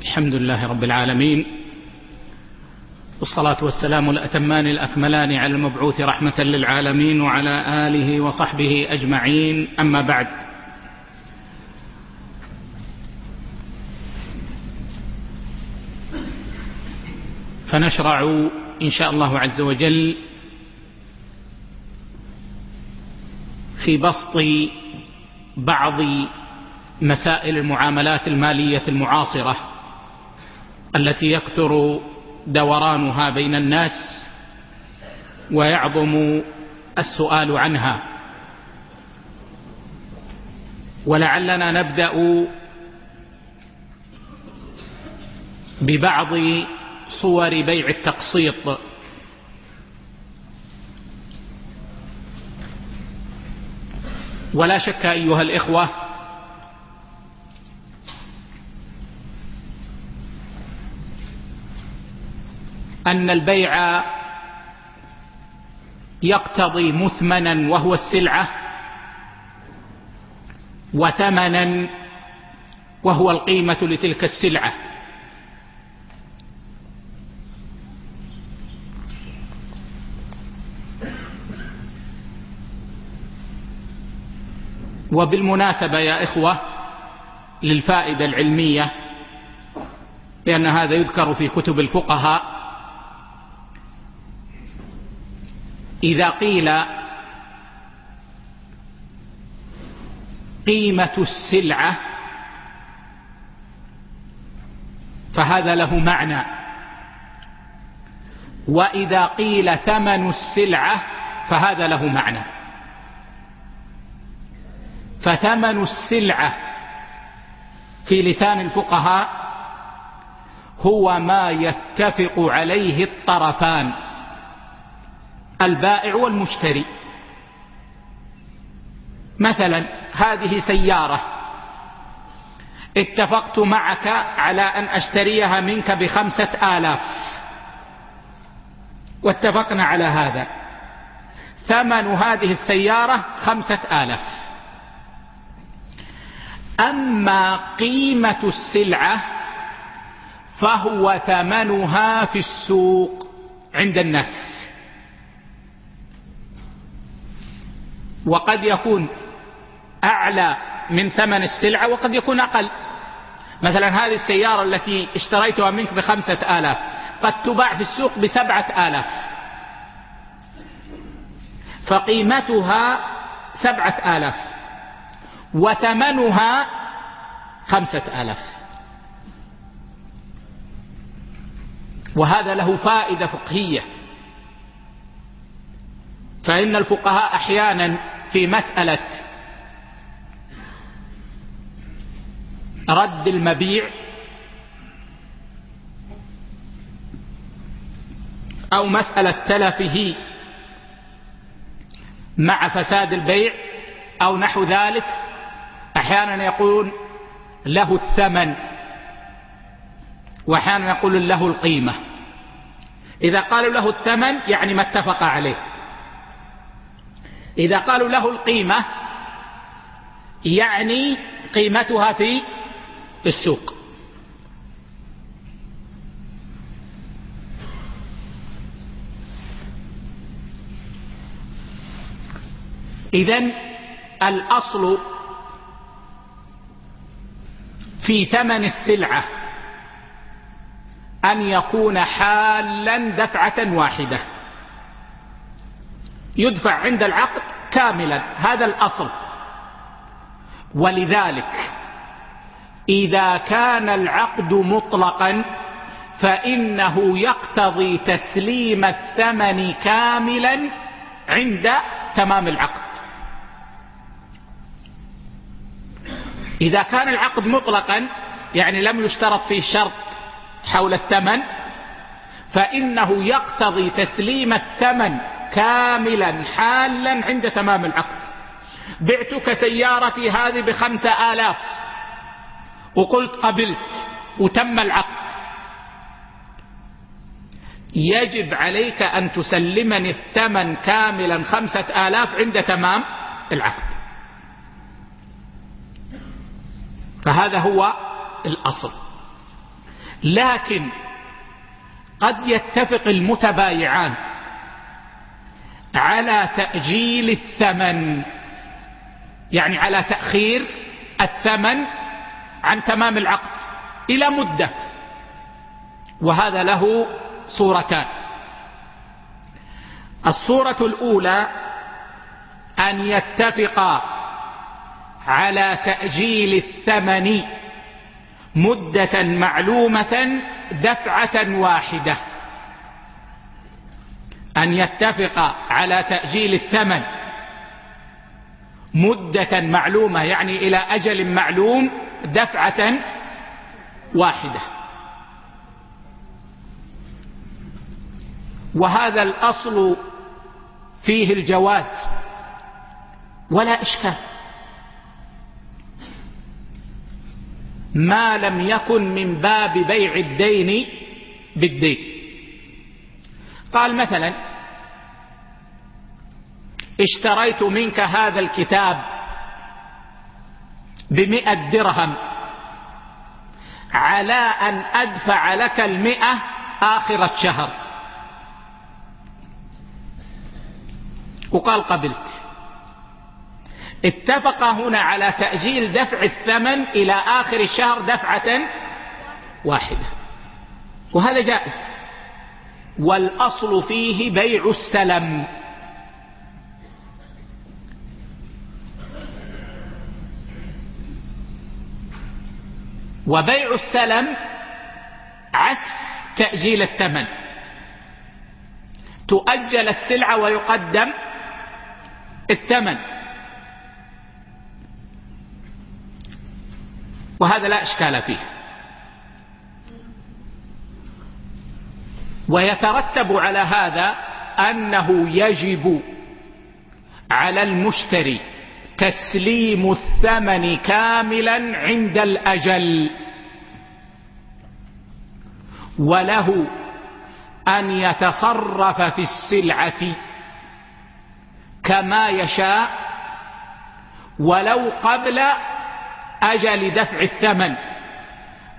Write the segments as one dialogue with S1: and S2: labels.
S1: الحمد لله رب العالمين والصلاة والسلام الأتمان الأكملان على المبعوث رحمة للعالمين وعلى آله وصحبه أجمعين أما بعد. فنشرع إن شاء الله عز وجل في بسط بعض مسائل المعاملات المالية المعاصرة. التي يكثر دورانها بين الناس ويعظم السؤال عنها. ولعلنا نبدأ ببعض صور بيع التقسيط. ولا شك أيها الإخوة أن البيع يقتضي مثمنا وهو السلعة وثمنا وهو القيمة لتلك السلعة. وبالمناسبة يا إخوة للفائدة العلمية لأن هذا يذكر في كتب الفقهاء إذا قيل قيمة السلعة فهذا له معنى. وإذا قيل ثمن السلعة فهذا له معنى. فثمن السلعة في لسان الفقهاء هو ما يتفق عليه الطرفان. البائع والمشتري. مثلا هذه سيارة. اتفقت معك على أن أشتريها منك بخمسة آلاف. واتفقنا على هذا. ثمن هذه السيارة خمسة آلاف. أما قيمة السلعة فهو ثمنها في السوق عند الناس. وقد يكون أعلى من ثمن السلعة وقد يكون أقل. مثلا هذه السيارة التي اشتريتها منك بخمسة آلاف قد تباع في السوق بسبعة آلاف. فقيمتها سبعة آلاف وثمنها خمسة آلاف. وهذا له فائدة فقهية. فإن الفقهاء أحيانا في مسألة رد المبيع أو مسألة تلفه مع فساد البيع أو نحو ذلك أحيانا يقولون له الثمن وأحيانا يقول له القيمة. إذا قالوا له الثمن يعني ما اتفق عليه. إذا قالوا له القيمة يعني قيمتها في السوق. إذن الأصل في ثمن السلعة أن يكون حالا دفعة واحدة. يدفع عند العقد كاملا. هذا الأصل. ولذلك إذا كان العقد مطلقا فإنه يقتضي تسليم الثمن كاملا عند تمام العقد. إذا كان العقد مطلقا يعني لم يشترط فيه شرط حول الثمن فإنه يقتضي تسليم الثمن كاملا حالا عند تمام العقد. بعتك سيارتي هذه بخمسة آلاف. وقلت قبلت وتم العقد. يجب عليك أن تسلمني الثمن كاملا خمسة آلاف عند تمام العقد. فهذا هو الأصل. لكن قد يتفق المتبايعان على تأجيل الثمن. يعني على تأخير الثمن عن تمام العقد إلى مدة. وهذا له صورتان. الصورة الأولى أن يتفقا على تأجيل الثمن مدة معلومة دفعة واحدة. أن يتفق على تأجيل الثمن مدة معلومة يعني إلى أجل معلوم دفعة واحدة. وهذا الأصل فيه الجواز ولا إشكال. ما لم يكن من باب بيع الدين بالدين. قال مثلا اشتريت منك هذا الكتاب بمئة درهم على أن أدفع لك المئة آخر الشهر. وقال قبلت. اتفق هنا على تأجيل دفع الثمن إلى آخر الشهر دفعة واحدة. وهذا جائز. والأصل فيه بيع السلم. وبيع السلم عكس تأجيل الثمن. تؤجل السلعة ويقدم الثمن. وهذا لا إشكال فيه. ويترتب على هذا أنه يجب على المشتري تسليم الثمن كاملا عند الأجل. وله أن يتصرف في السلعة كما يشاء ولو قبل أجل دفع الثمن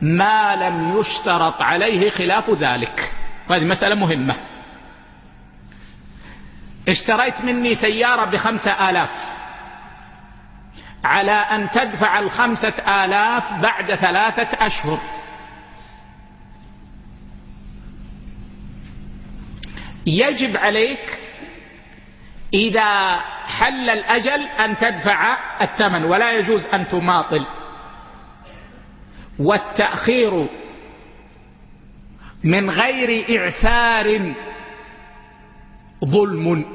S1: ما لم يشترط عليه خلاف ذلك. وهذه مسألة مهمة. اشتريت مني سيارة بخمسة آلاف. على أن تدفع الخمسة آلاف بعد ثلاثة أشهر. يجب عليك إذا حل الأجل أن تدفع الثمن ولا يجوز أن تماطل. والتأخير من غير إعسار ظلم.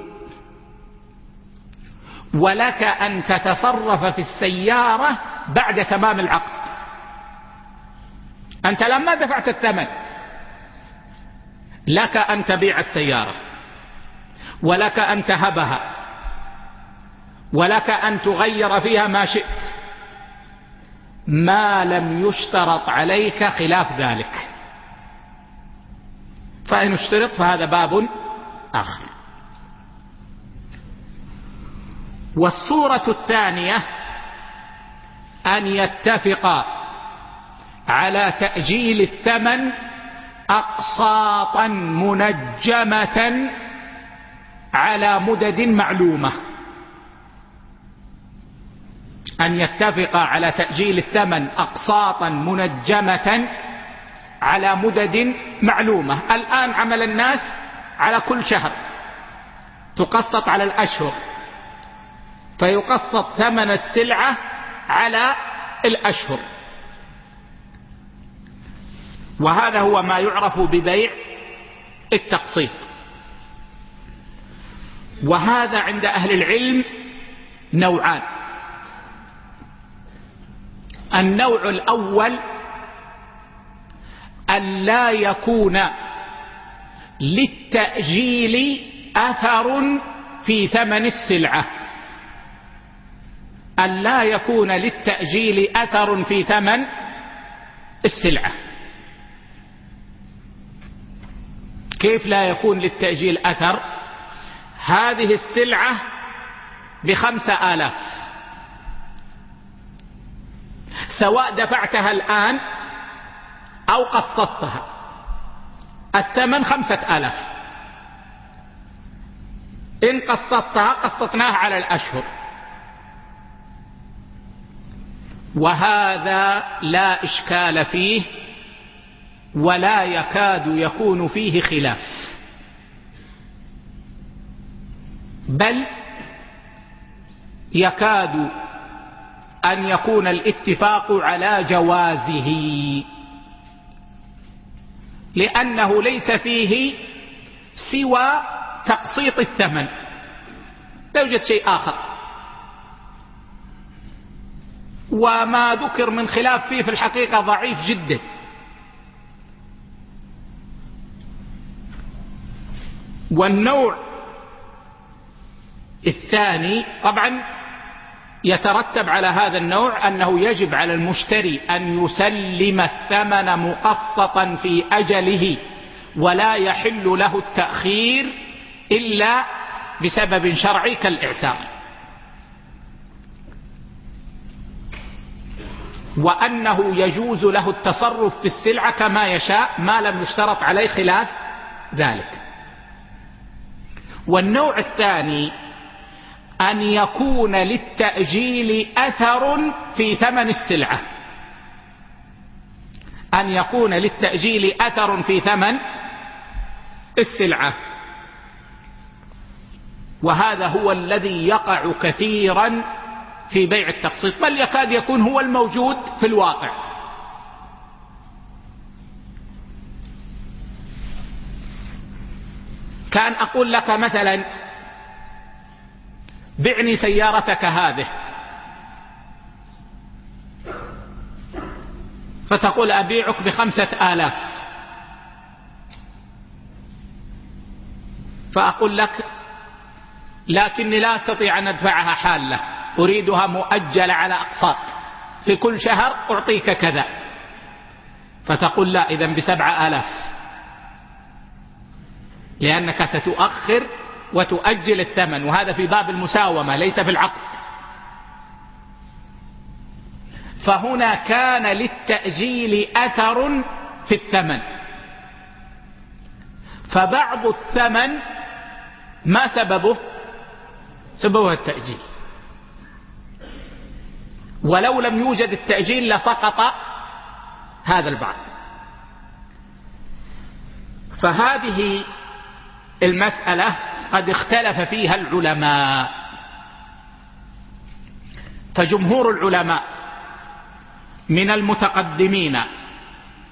S1: ولك أن تتصرف في السيارة بعد تمام العقد. أنت لما دفعت الثمن. لك أن تبيع السيارة. ولك أن تهبها. ولك أن تغير فيها ما شئت. ما لم يشترط عليك خلاف ذلك. فإن اشترط فهذا باب آخر. والصورة الثانية أن يتفق على تأجيل الثمن أقساطا منجمة على مدد معلومة. أن يتفق على تأجيل الثمن أقساطا منجمة على مدد معلومة. الآن عمل الناس على كل شهر. تقسط على الأشهر. فيقسط ثمن السلعة على الأشهر. وهذا هو ما يعرف ببيع التقسيط. وهذا عند أهل العلم نوعان. النوع الأول أن لا يكون للتأجيل أثر في ثمن السلعة. أن لا يكون للتأجيل أثر في ثمن السلعة. كيف لا يكون للتأجيل أثر؟ هذه السلعة بخمسة آلاف. سواء دفعتها الآن أو قسطتها. الثمن خمسة آلاف. إن قسطتها قسطناها على الأشهر. وهذا لا إشكال فيه ولا يكاد يكون فيه خلاف. بل يكاد أن يكون الاتفاق على جوازه. لأنه ليس فيه سوى تقسيط الثمن. لا يوجد شيء آخر. وما ذكر من خلاف فيه في الحقيقة ضعيف جدا. والنوع الثاني طبعا يترتب على هذا النوع أنه يجب على المشتري أن يسلم الثمن مقسطا في أجله ولا يحل له التأخير إلا بسبب شرعي كالإعسار. وأنه يجوز له التصرف في السلعة كما يشاء ما لم يشترط عليه خلاف ذلك. والنوع الثاني أن يكون للتأجيل أثر في ثمن السلعة. أن يكون للتأجيل أثر في ثمن السلعة. وهذا هو الذي يقع كثيرا في بيع التقسيط بل يكاد يكون هو الموجود في الواقع. كان أقول لك مثلا بعني سيارتك هذه. فتقول أبيعك بخمسة آلاف. فأقول لك لكني لا أستطيع أن أدفعها حالة أريدها مؤجلة على أقساط. في كل شهر أعطيك كذا. فتقول لا إذا بسبعة آلاف. لأنك ستؤخر وتؤجل الثمن وهذا في باب المساومة ليس في العقد. فهنا كان للتأجيل أثر في الثمن. فبعض الثمن ما سببه؟ سببه التأجيل. ولو لم يوجد التأجيل لسقط هذا البعض. فهذه المسألة قد اختلف فيها العلماء. فجمهور العلماء من المتقدمين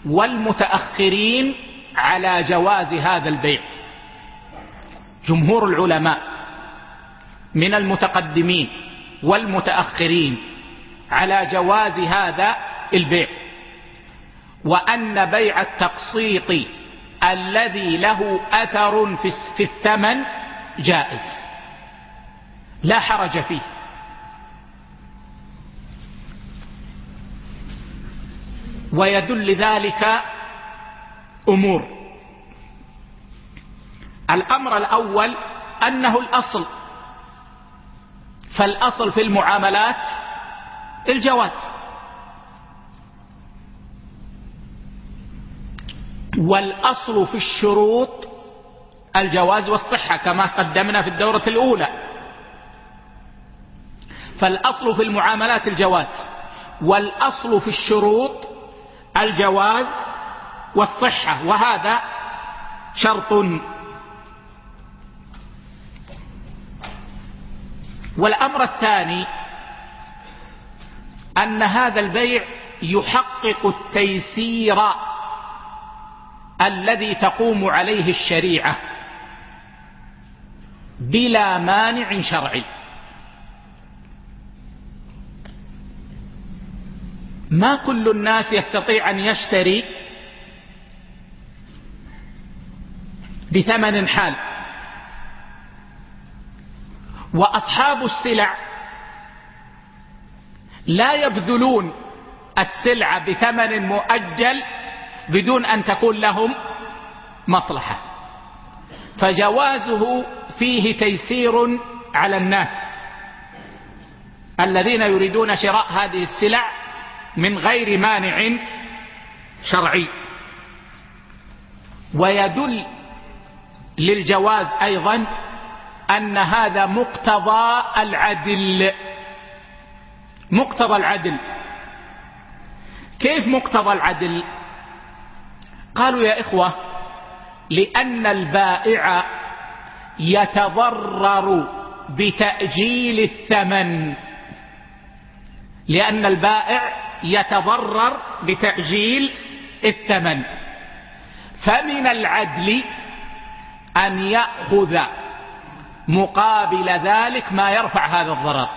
S1: والمتأخرين على جواز هذا البيع. جمهور العلماء من المتقدمين والمتأخرين على جواز هذا البيع. وأن بيع التقسيط الذي له أثر في الثمن جائز. لا حرج فيه. ويدل ذلك أمور. الأمر الأول أنه الأصل. فالأصل في المعاملات الجواز. والأصل في الشروط الجواز والصحة كما قدمنا في الدورة الأولى. فالأصل في المعاملات الجواز والأصل في الشروط الجواز والصحة وهذا شرط. والأمر الثاني أن هذا البيع يحقق التيسير الذي تقوم عليه الشريعة. بلا مانع شرعي. ما كل الناس يستطيع أن يشتري بثمن حال. وأصحاب السلع لا يبذلون السلعة بثمن مؤجل بدون أن تكون لهم مصلحة. فجوازه فيه تيسير على الناس. الذين يريدون شراء هذه السلع من غير مانع شرعي. ويدل للجواز أيضا أن هذا مقتضى العدل. مقتضى العدل. كيف مقتضى العدل؟ قالوا يا إخوة لأن البائع يتضرر بتأجيل الثمن. لأن البائع يتضرر بتأجيل الثمن. فمن العدل أن يأخذ مقابل ذلك ما يرفع هذا الضرر.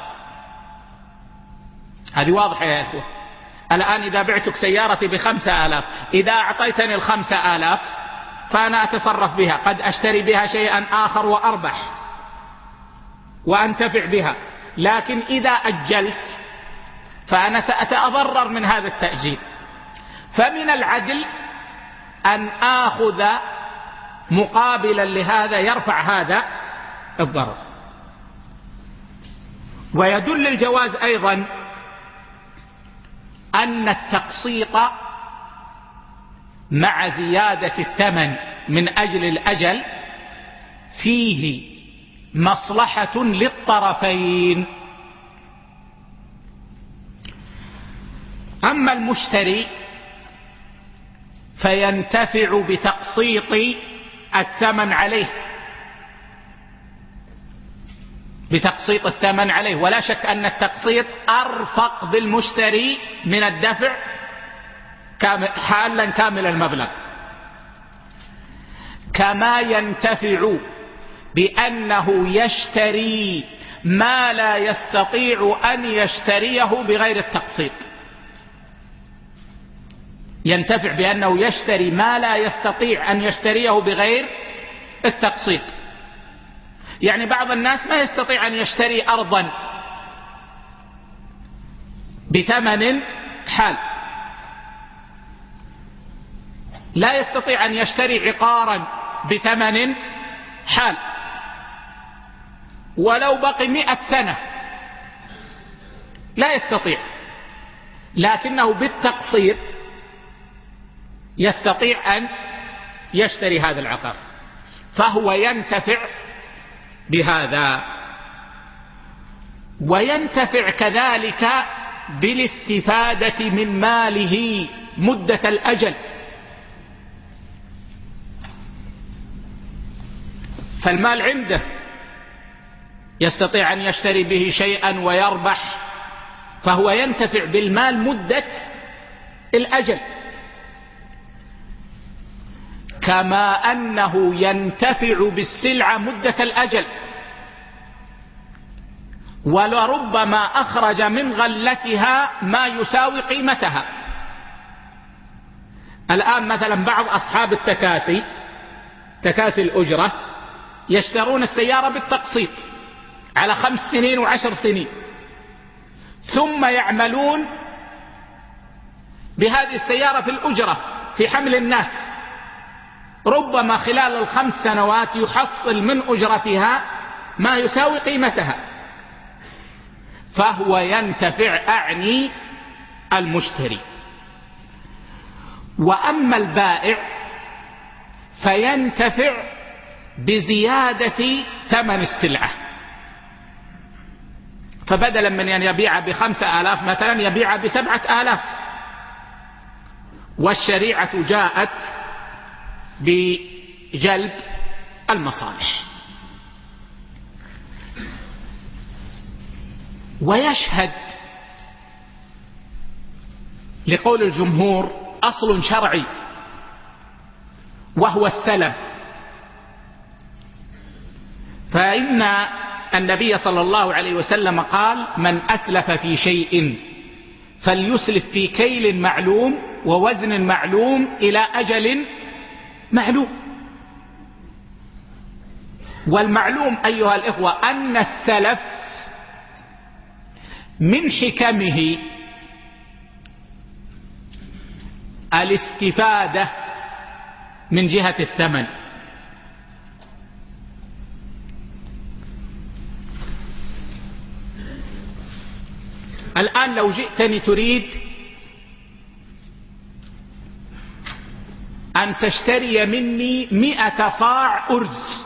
S1: هذه واضحة يا إخوة. الآن إذا بعتك سيارتي بخمسة آلاف إذا أعطيتني الخمسة آلاف فأنا أتصرف بها. قد أشتري بها شيئا آخر وأربح وأنتفع بها. لكن إذا أجلت فأنا سأتضرر من هذا التأجيل. فمن العدل أن آخذ مقابلا لهذا يرفع هذا الضرر. ويدل الجواز أيضا أن التقسيط مع زيادة الثمن من أجل الأجل فيه مصلحة للطرفين. أما المشتري فينتفع بتقسيط الثمن عليه بتقسيط الثمن عليه. ولا شك أن التقسيط أرفق بالمشتري من الدفع حالا كامل المبلغ. كما ينتفع بأنه يشتري ما لا يستطيع أن يشتريه بغير التقسيط. ينتفع بأنه يشتري ما لا يستطيع أن يشتريه بغير التقسيط. يعني بعض الناس ما يستطيع أن يشتري أرضا بثمن حال. لا يستطيع أن يشتري عقارا بثمن حال. ولو بقي مئة سنة لا يستطيع. لكنه بالتقسيط يستطيع أن يشتري هذا العقار. فهو ينتفع بهذا. وينتفع كذلك بالاستفادة من ماله مدة الأجل. فالمال عنده. يستطيع أن يشتري به شيئا ويربح فهو ينتفع بالمال مدة الأجل. كما أنه ينتفع بالسلعة مدة الأجل. ولربما أخرج من غلتها ما يساوي قيمتها. الآن مثلا بعض أصحاب التكاسي تكاسي الأجرة يشترون السيارة بالتقسيط على خمس سنين وعشر سنين. ثم يعملون بهذه السيارة في الأجرة في حمل الناس. ربما خلال الخمس سنوات يحصل من أجرتها ما يساوي قيمتها. فهو ينتفع أعني المشتري. وأما البائع فينتفع بزيادة ثمن السلعة. فبدلا من أن يبيع بخمسة آلاف مثلا يبيع بسبعة آلاف. والشريعة جاءت بجلب المصالح. ويشهد لقول الجمهور أصل شرعي وهو السلم. فإن النبي صلى الله عليه وسلم قال من أسلف في شيء فليسلف في كيل معلوم ووزن معلوم إلى أجل معلوم. والمعلوم أيها الإخوة أن السلف من حكمه الاستفادة من جهة الثمن. الآن لو جئتني تريد أن تشتري مني مئة صاع أرز.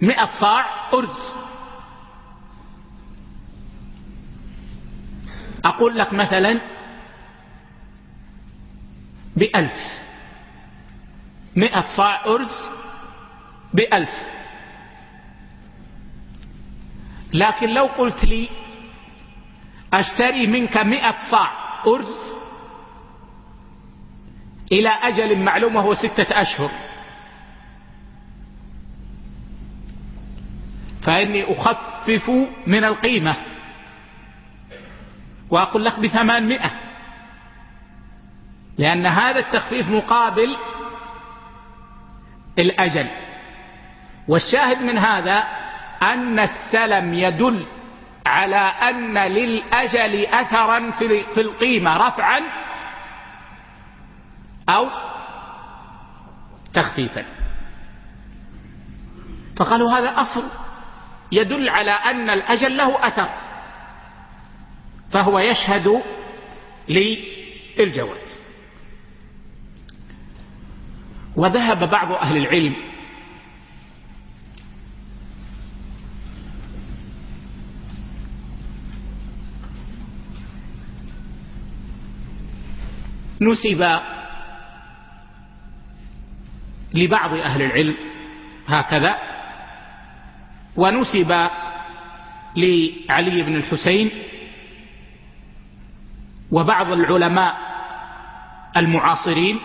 S1: مئة صاع أرز. أقول لك مثلا بألف. مئة صاع أرز بألف. لكن لو قلت لي أشتري منك مئة صاع أرز إلى أجل معلوم وهو ستة أشهر فإني أخفف من القيمة وأقول لك بثمانمائة لأن هذا التخفيف مقابل الأجل. والشاهد من هذا أن السلم يدل على أن للأجل أثرا في القيمة رفعا أو تخفيفا. فقالوا هذا أصل يدل على أن الأجل له أثر فهو يشهد للجواز. وذهب بعض أهل العلم نسب لبعض أهل العلم هكذا ونسب لعلي بن الحسين وبعض العلماء المعاصرين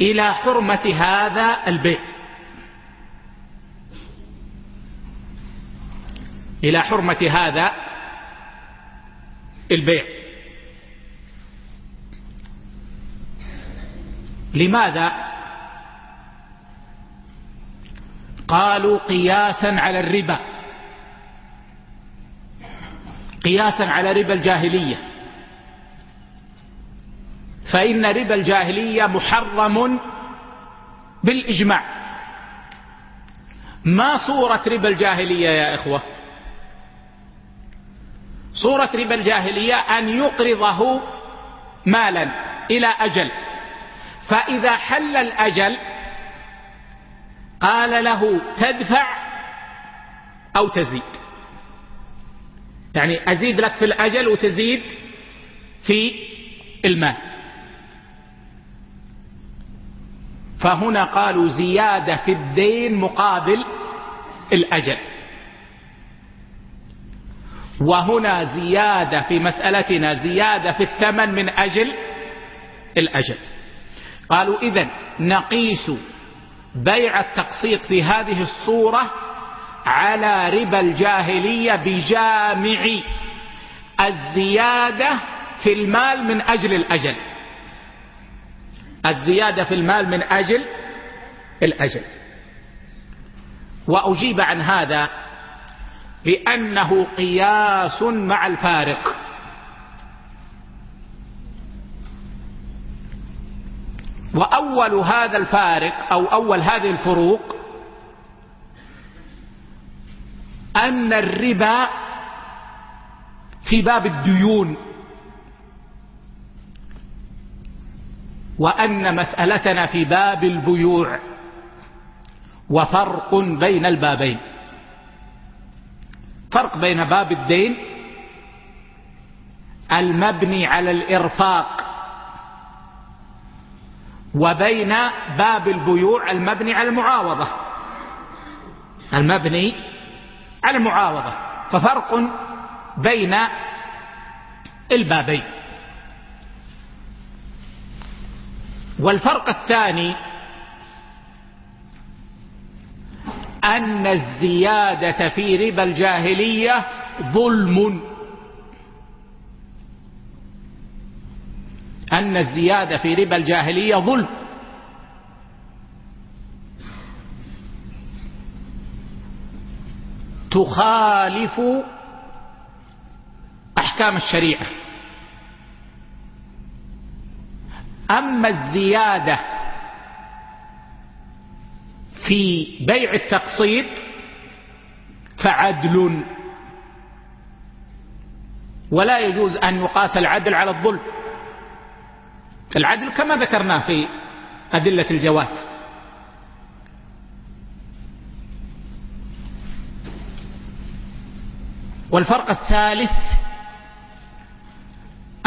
S1: إلى حرمة هذا البيع إلى حرمة هذا البيع لماذا؟ قالوا قياسا على الربا. قياسا على ربا الجاهلية. فإن ربا الجاهلية محرم بالإجماع. ما صورة ربا الجاهلية يا إخوة؟ صورة ربا الجاهلية أن يقرضه مالا إلى أجل. فإذا حل الأجل قال له تدفع أو تزيد. يعني أزيد لك في الأجل وتزيد في المال. فهنا قالوا زيادة في الدين مقابل الأجل. وهنا زيادة في مسألتنا زيادة في الثمن من أجل الأجل. قالوا إذن نقيس بيع التقسيط في هذه الصورة على ربا الجاهلية بجامع الزيادة في المال من أجل الأجل. الزيادة في المال من أجل الأجل. وأجيب عن هذا بأنه قياس مع الفارق. وأول هذا الفارق أو أول هذه الفروق أن الربا في باب الديون وأن مسألتنا في باب البيوع وفرق بين البابين. فرق بين باب الدين المبني على الإرفاق وبين باب البيوع المبني على المعاوضة. المبني على المعاوضة. ففرق بين البابين. والفرق الثاني أن الزيادة في ربا الجاهلية ظلم. أن الزيادة في ربا الجاهلية ظلم. تخالف أحكام الشريعة. أما الزيادة في بيع التقسيط فعدل. ولا يجوز أن يقاس العدل على الظلم. العدل كما ذكرناه في أدلة الجواز والفرق الثالث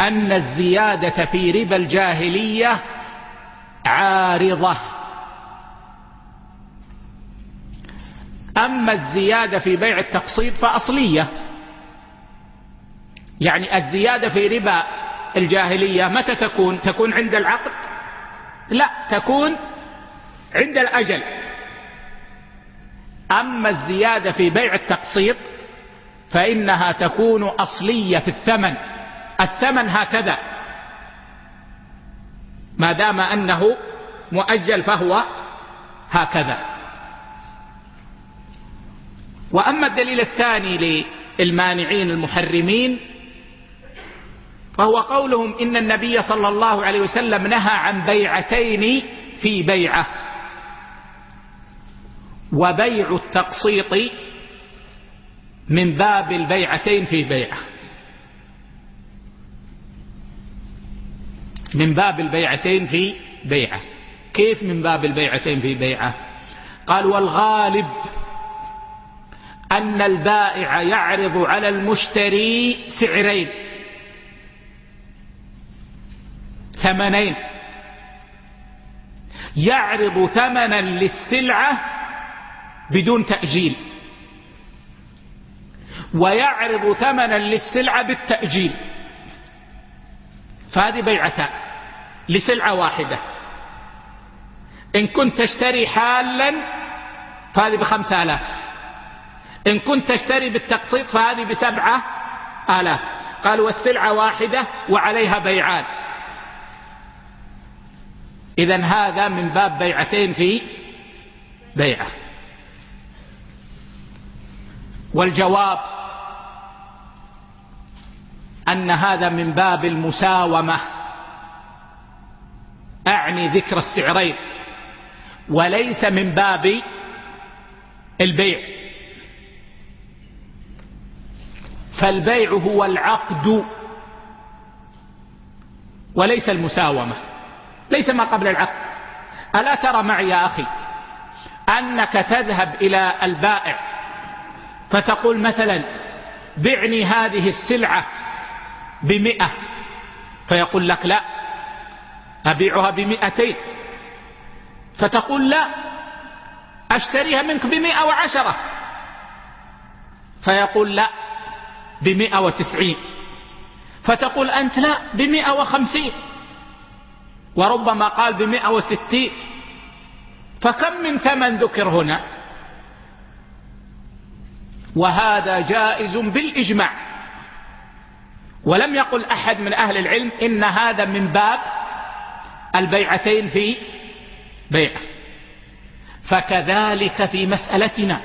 S1: أن الزيادة في ربا الجاهلية عارضة. أما الزيادة في بيع التقسيط فأصلية. يعني الزيادة في ربا الجاهلية متى تكون؟ تكون عند العقد؟ لا تكون عند الأجل. أما الزيادة في بيع التقسيط فإنها تكون أصلية في الثمن. الثمن هكذا. ما دام أنه مؤجل فهو هكذا. وأما الدليل الثاني للمانعين المحرمين فهو قولهم إن النبي صلى الله عليه وسلم نهى عن بيعتين في بيعة. وبيع التقسيط من باب البيعتين في بيعة. من باب البيعتين في بيعة. كيف من باب البيعتين في بيعة؟ قال والغالب أن البائع يعرض على المشتري سعرين. ثمنين. يعرض ثمنا للسلعة بدون تأجيل. ويعرض ثمنا للسلعة بالتأجيل. فهذه بيعتان لسلعة واحدة. إن كنت تشتري حالا فهذه بخمسة آلاف. إن كنت تشتري بالتقسيط فهذه بسبعة آلاف. قال والسلعة واحدة وعليها بيعان. إذا هذا من باب بيعتين في بيعة. والجواب أن هذا من باب المساومة. أعني ذكر السعرين. وليس من باب البيع. فالبيع هو العقد وليس المساومة. ليس ما قبل العقد. ألا ترى معي يا أخي أنك تذهب إلى البائع فتقول مثلا بعني هذه السلعة بمئة. فيقول لك لا أبيعها بمئتين. فتقول لا أشتريها منك بمئة وعشرة. فيقول لا بمئة وتسعين. فتقول أنت لا بمئة وخمسين. وربما قال بمئة وستين. فكم من ثمن ذكر هنا؟ وهذا جائز بالإجماع. ولم يقل أحد من أهل العلم إن هذا من باب البيعتين في بيعة. فكذلك في مسألتنا.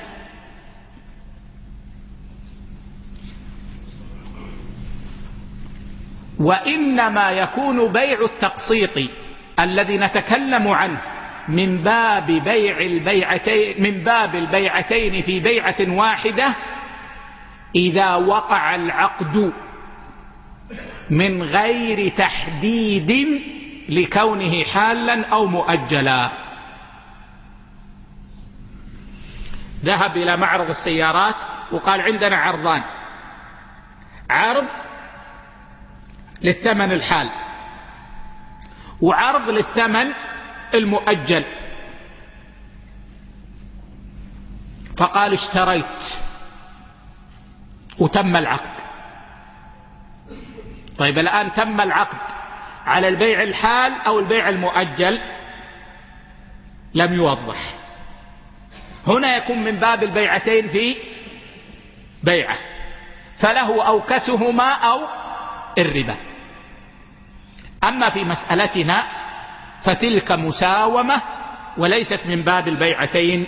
S1: وإنما يكون بيع التقسيط الذي نتكلم عنه من باب بيع البيعتين من باب البيعتين في بيعة واحدة إذا وقع العقد من غير تحديد لكونه حالا أو مؤجلا. ذهب إلى معرض السيارات وقال عندنا عرضان. عرض للثمن الحال. وعرض للثمن المؤجل. فقال اشتريت وتم العقد. طيب الآن تم العقد على البيع الحال أو البيع المؤجل؟ لم يوضح. هنا يكون من باب البيعتين في بيعة. فله أوكسهما أو الربا. أما في مسألتنا فتلك مساومة وليست من باب البيعتين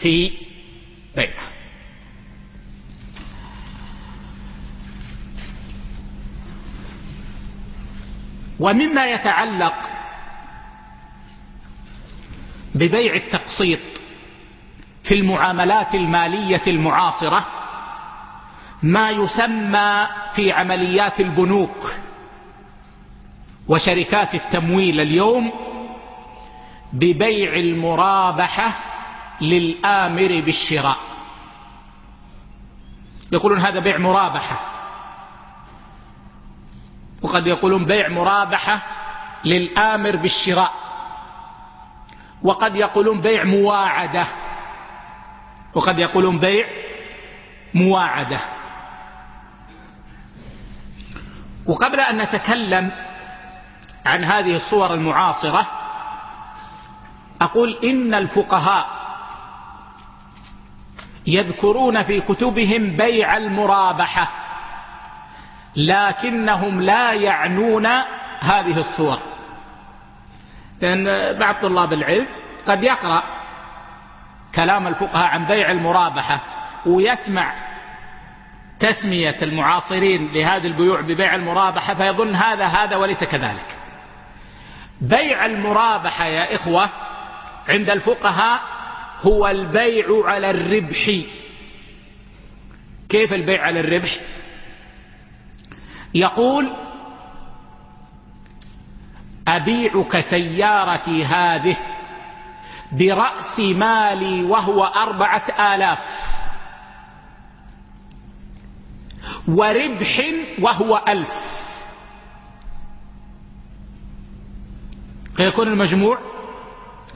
S1: في بيعة. ومما يتعلق ببيع التقسيط في المعاملات المالية المعاصرة ما يسمى في عمليات البنوك وشركات التمويل اليوم ببيع المرابحة للآمر بالشراء. يقولون هذا بيع مرابحة. وقد يقولون بيع مرابحة للآمر بالشراء. وقد يقولون بيع مواعدة. وقد يقولون بيع مواعدة. وقبل أن نتكلم عن هذه الصور المعاصرة أقول إن الفقهاء يذكرون في كتبهم بيع المرابحة لكنهم لا يعنون هذه الصور. لأن بعض طلاب العلم قد يقرأ كلام الفقهاء عن بيع المرابحة ويسمع تسمية المعاصرين لهذه البيوع ببيع المرابحة فيظن هذا هذا وليس كذلك. بيع المرابحة يا إخوة عند الفقهاء هو البيع على الربح. كيف البيع على الربح؟ يقول أبيعك سيارتي هذه برأس مالي وهو أربعة آلاف وربح وهو ألف. فيكون المجموع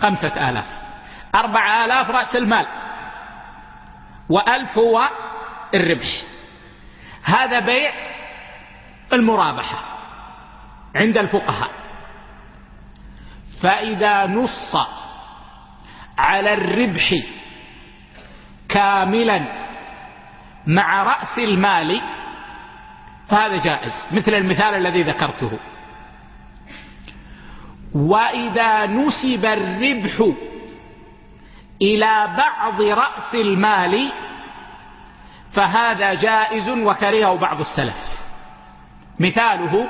S1: خمسة آلاف. أربعة آلاف رأس المال. وألف هو الربح. هذا بيع المرابحة عند الفقهاء. فإذا نص على الربح كاملا مع رأس المال فهذا جائز مثل المثال الذي ذكرته. وإذا نسب الربح إلى بعض رأس المال فهذا جائز وكرهه بعض السلف. مثاله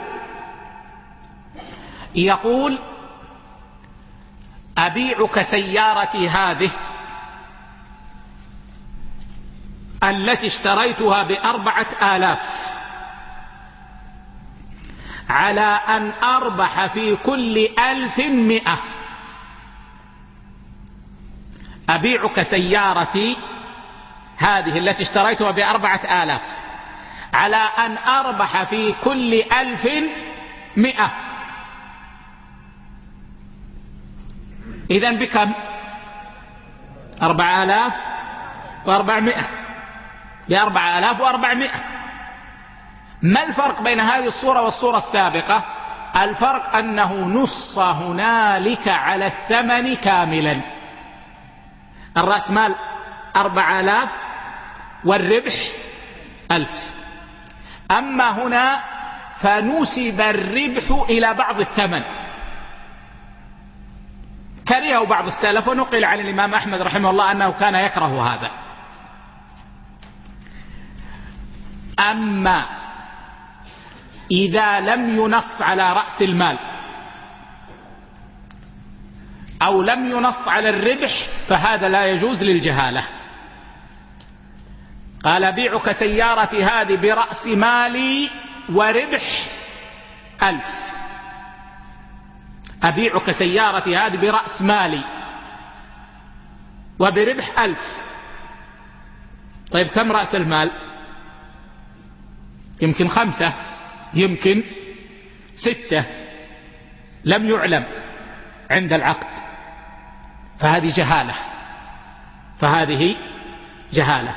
S1: يقول أبيعك سيارتي هذه التي اشتريتها بأربعة آلاف. على أن أربح في كل ألف مئة. أبيعك سيارتي هذه التي اشتريتها بأربعة آلاف. على أن أربح في كل ألف مئة. إذا بكم؟ أربع آلاف وأربعمائة بأربع آلاف وأربعمائة ما الفرق بين هذه الصورة والصورة السابقة؟ الفرق أنه نص هنالك على الثمن كاملا. الرأس مال أربع آلاف والربح ألف. أما هنا فنسب الربح إلى بعض الثمن. كرهه بعض السلف ونقل عن الإمام أحمد رحمه الله أنه كان يكره هذا. أما إذا لم ينص على رأس المال أو لم ينص على الربح فهذا لا يجوز للجهالة. قال بيعك سيارتي هذه برأس مالي وربح ألف. أبيعك سيارتي هذه برأس مالي وبربح ألف. طيب كم رأس المال؟ يمكن خمسة. يمكن ستة لم يعلم عند العقد فهذه جهالة فهذه جهالة.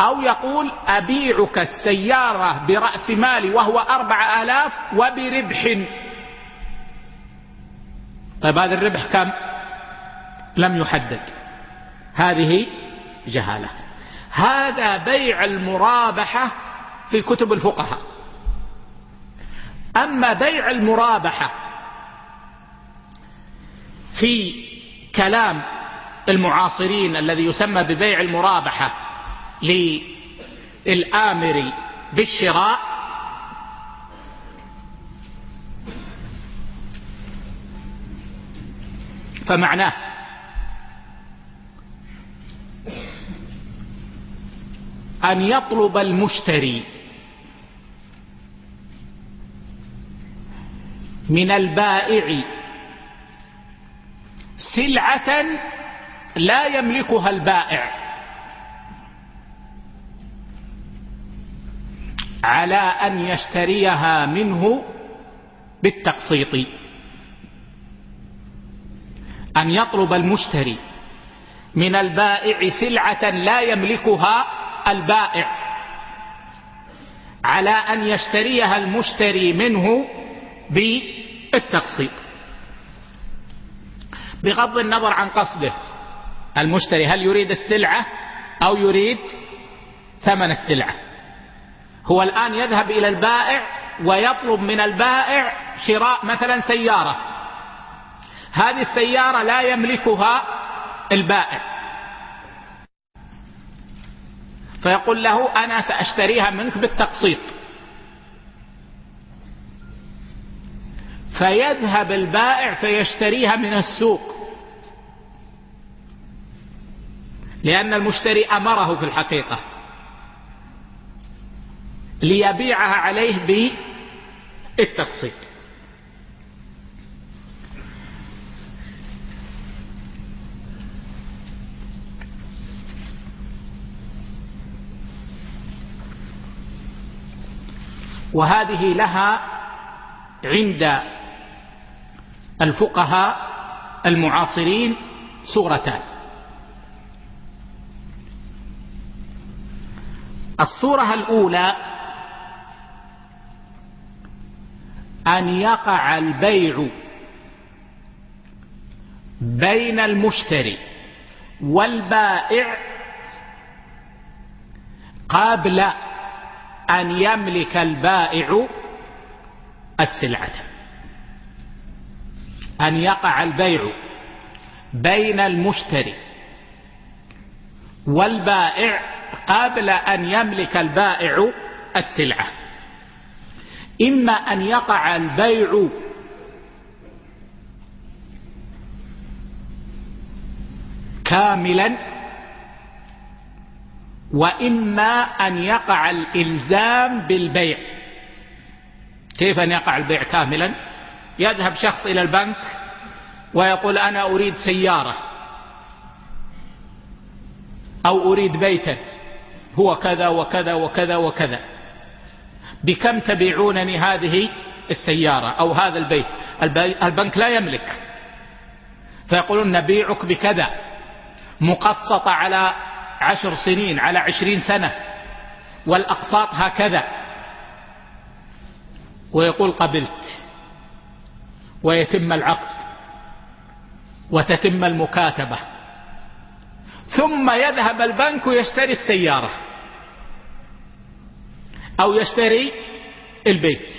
S1: أو يقول أبيعك السيارة برأس مالي وهو أربع آلاف وبربح. طيب هذا الربح كم؟ لم يحدد. هذه جهالة. هذا بيع المرابحة في كتب الفقهاء. أما بيع المرابحة في كلام المعاصرين الذي يسمى ببيع المرابحة للآمر بالشراء فمعناه أن يطلب المشتري من البائع سلعة لا يملكها البائع. على أن يشتريها منه بالتقسيط. أن يطلب المشتري من البائع سلعة لا يملكها البائع. على أن يشتريها المشتري منه بالتقسيط. بغض النظر عن قصده المشتري هل يريد السلعة أو يريد ثمن السلعة؟ هو الآن يذهب إلى البائع ويطلب من البائع شراء مثلا سيارة. هذه السيارة لا يملكها البائع. فيقول له أنا سأشتريها منك بالتقسيط. فيذهب البائع فيشتريها من السوق. لأن المشتري أمره في الحقيقة ليبيعها عليه بالتقسيط. وهذه لها عند الفقهاء المعاصرين صورتان. الصورة الأولى أن يقع البيع بين المشتري والبائع قبل أن يملك البائع السلعة. أن يقع البيع بين المشتري والبائع قبل أن يملك البائع السلعة. إما أن يقع البيع كاملا وإما أن يقع الإلزام بالبيع. كيف أن يقع البيع كاملا؟ يذهب شخص إلى البنك ويقول أنا أريد سيارة أو أريد بيتا هو كذا وكذا وكذا وكذا. بكم تبيعونني هذه السيارة أو هذا البيت؟ البنك لا يملك. فيقولون نبيعك بكذا. مقسطة على عشر سنين على عشرين سنة. والأقساط هكذا. ويقول قبلت. ويتم العقد وتتم المكاتبة. ثم يذهب البنك ويشتري السيارة أو يشتري البيت.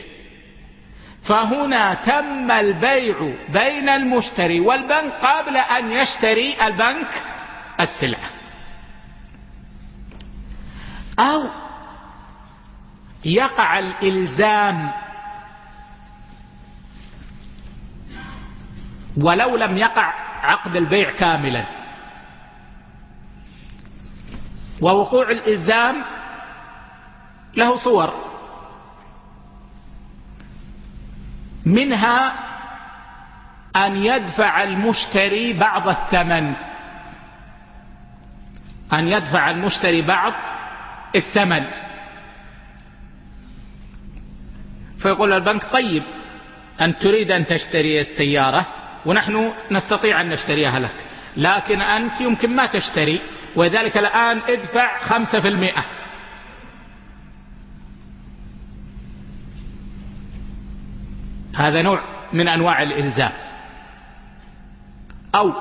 S1: فهنا تم البيع بين المشتري والبنك قبل أن يشتري البنك السلعة أو يقع الإلزام ولو لم يقع عقد البيع كاملا. ووقوع الإلزام له صور. منها أن يدفع المشتري بعض الثمن. أن يدفع المشتري بعض الثمن. فيقول البنك طيب أن تريد أن تشتري السيارة؟ ونحن نستطيع أن نشتريها لك. لكن أنت يمكن ما تشتري وذلك الآن ادفع خمسة في المئة. هذا نوع من أنواع الإلزام. أو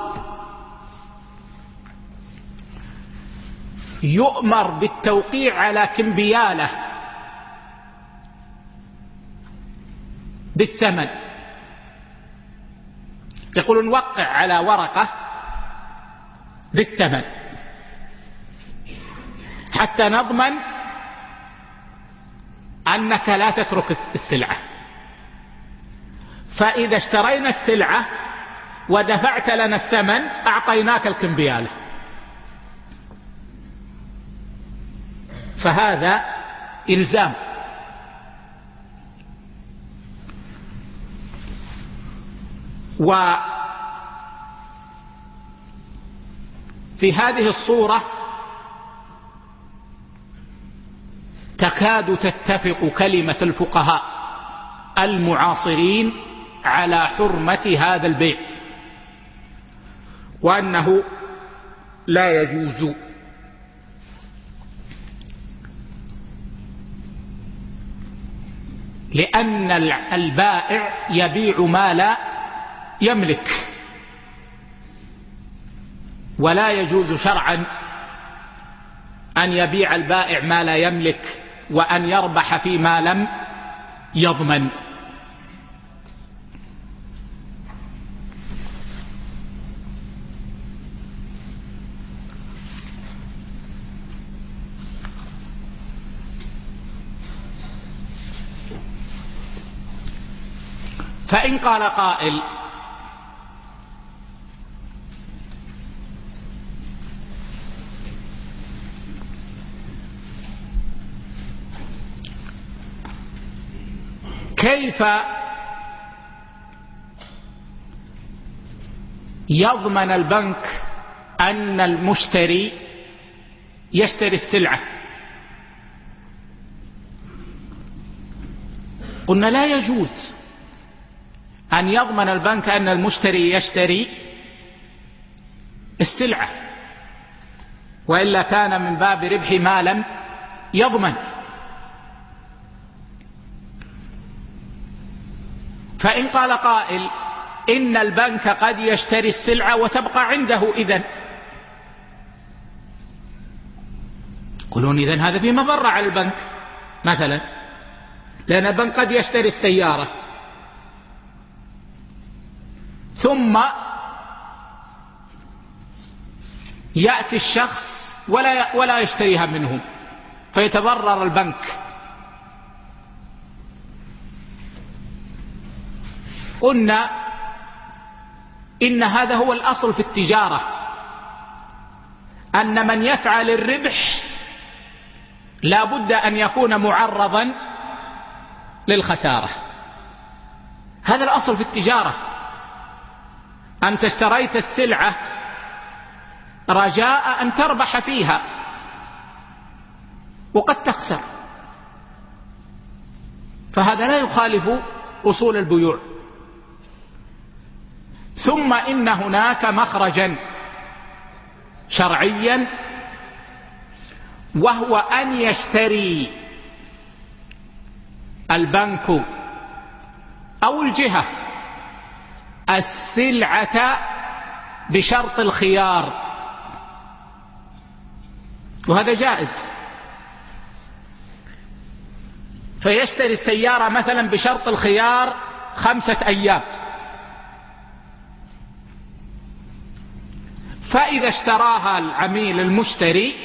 S1: يؤمر بالتوقيع على كمبياله بالثمن. يقولون وقع على ورقة بالثمن. حتى نضمن أنك لا تترك السلعة. فإذا اشترينا السلعة ودفعت لنا الثمن أعطيناك الكمبيالة. فهذا إلزام. وفي هذه الصورة تكاد تتفق كلمة الفقهاء المعاصرين على حرمة هذا البيع وأنه لا يجوز. لأن البائع يبيع ما لا يملك. ولا يجوز شرعا أن يبيع البائع ما لا يملك وأن يربح فيما لم يضمن. فإن قال قائل كيف يضمن البنك أن المشتري يشتري السلعة؟ قلنا لا يجوز أن يضمن البنك أن المشتري يشتري السلعة وإلا كان من باب ربح ما لم يضمن. فإن قال قائل إن البنك قد يشتري السلعة وتبقى عنده إذن. يقولون إذن هذا في مضرة على البنك. مثلا لأن البنك قد يشتري السيارة. ثم يأتي الشخص ولا ولا يشتريها منه. فيتضرر البنك. قلنا إن هذا هو الأصل في التجارة أن من يسعى للربح لا بد أن يكون معرضا للخسارة. هذا الأصل في التجارة. أنت اشتريت السلعة رجاء أن تربح فيها وقد تخسر. فهذا لا يخالف أصول البيوع. ثم إن هناك مخرجا شرعيا وهو أن يشتري البنك أو الجهة السلعة بشرط الخيار. وهذا جائز. فيشتري السيارة مثلا بشرط الخيار خمسة أيام. فإذا اشتراها العميل المشتري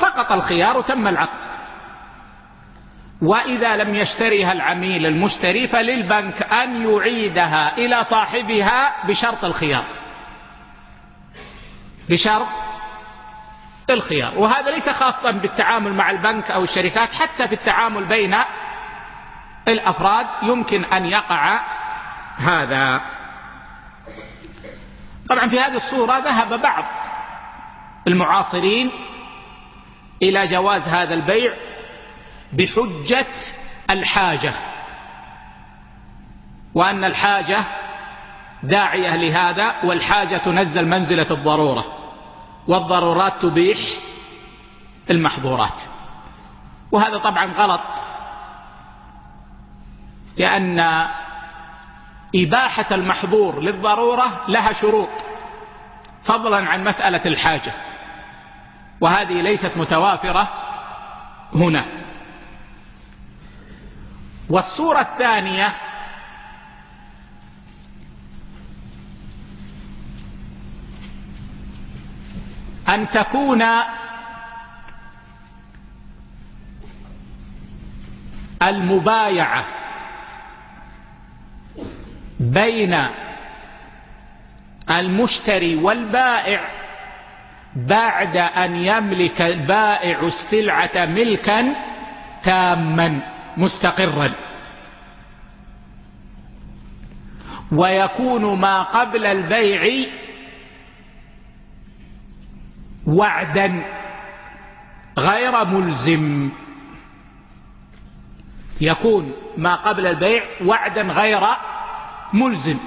S1: سقط الخيار وتم العقد. وإذا لم يشتريها العميل المشتري فللبنك أن يعيدها إلى صاحبها بشرط الخيار. بشرط الخيار. وهذا ليس خاصا بالتعامل مع البنك أو الشركات حتى في التعامل بين الأفراد يمكن أن يقع هذا طبعا في هذه الصورة ذهب بعض المعاصرين إلى جواز هذا البيع بحجة الحاجة وأن الحاجة داعية لهذا والحاجة تنزل منزلة الضرورة والضرورات تبيح المحظورات. وهذا طبعا غلط لأن إباحة المحظور للضرورة لها شروط. فضلا عن مسألة الحاجة. وهذه ليست متوافرة هنا. والصورة الثانية أن تكون المبايعة بين المشتري والبائع بعد أن يملك البائع السلعة ملكا تاما مستقرا. ويكون ما قبل البيع وعدا غير ملزم. يكون ما قبل البيع وعدا غير ملزم.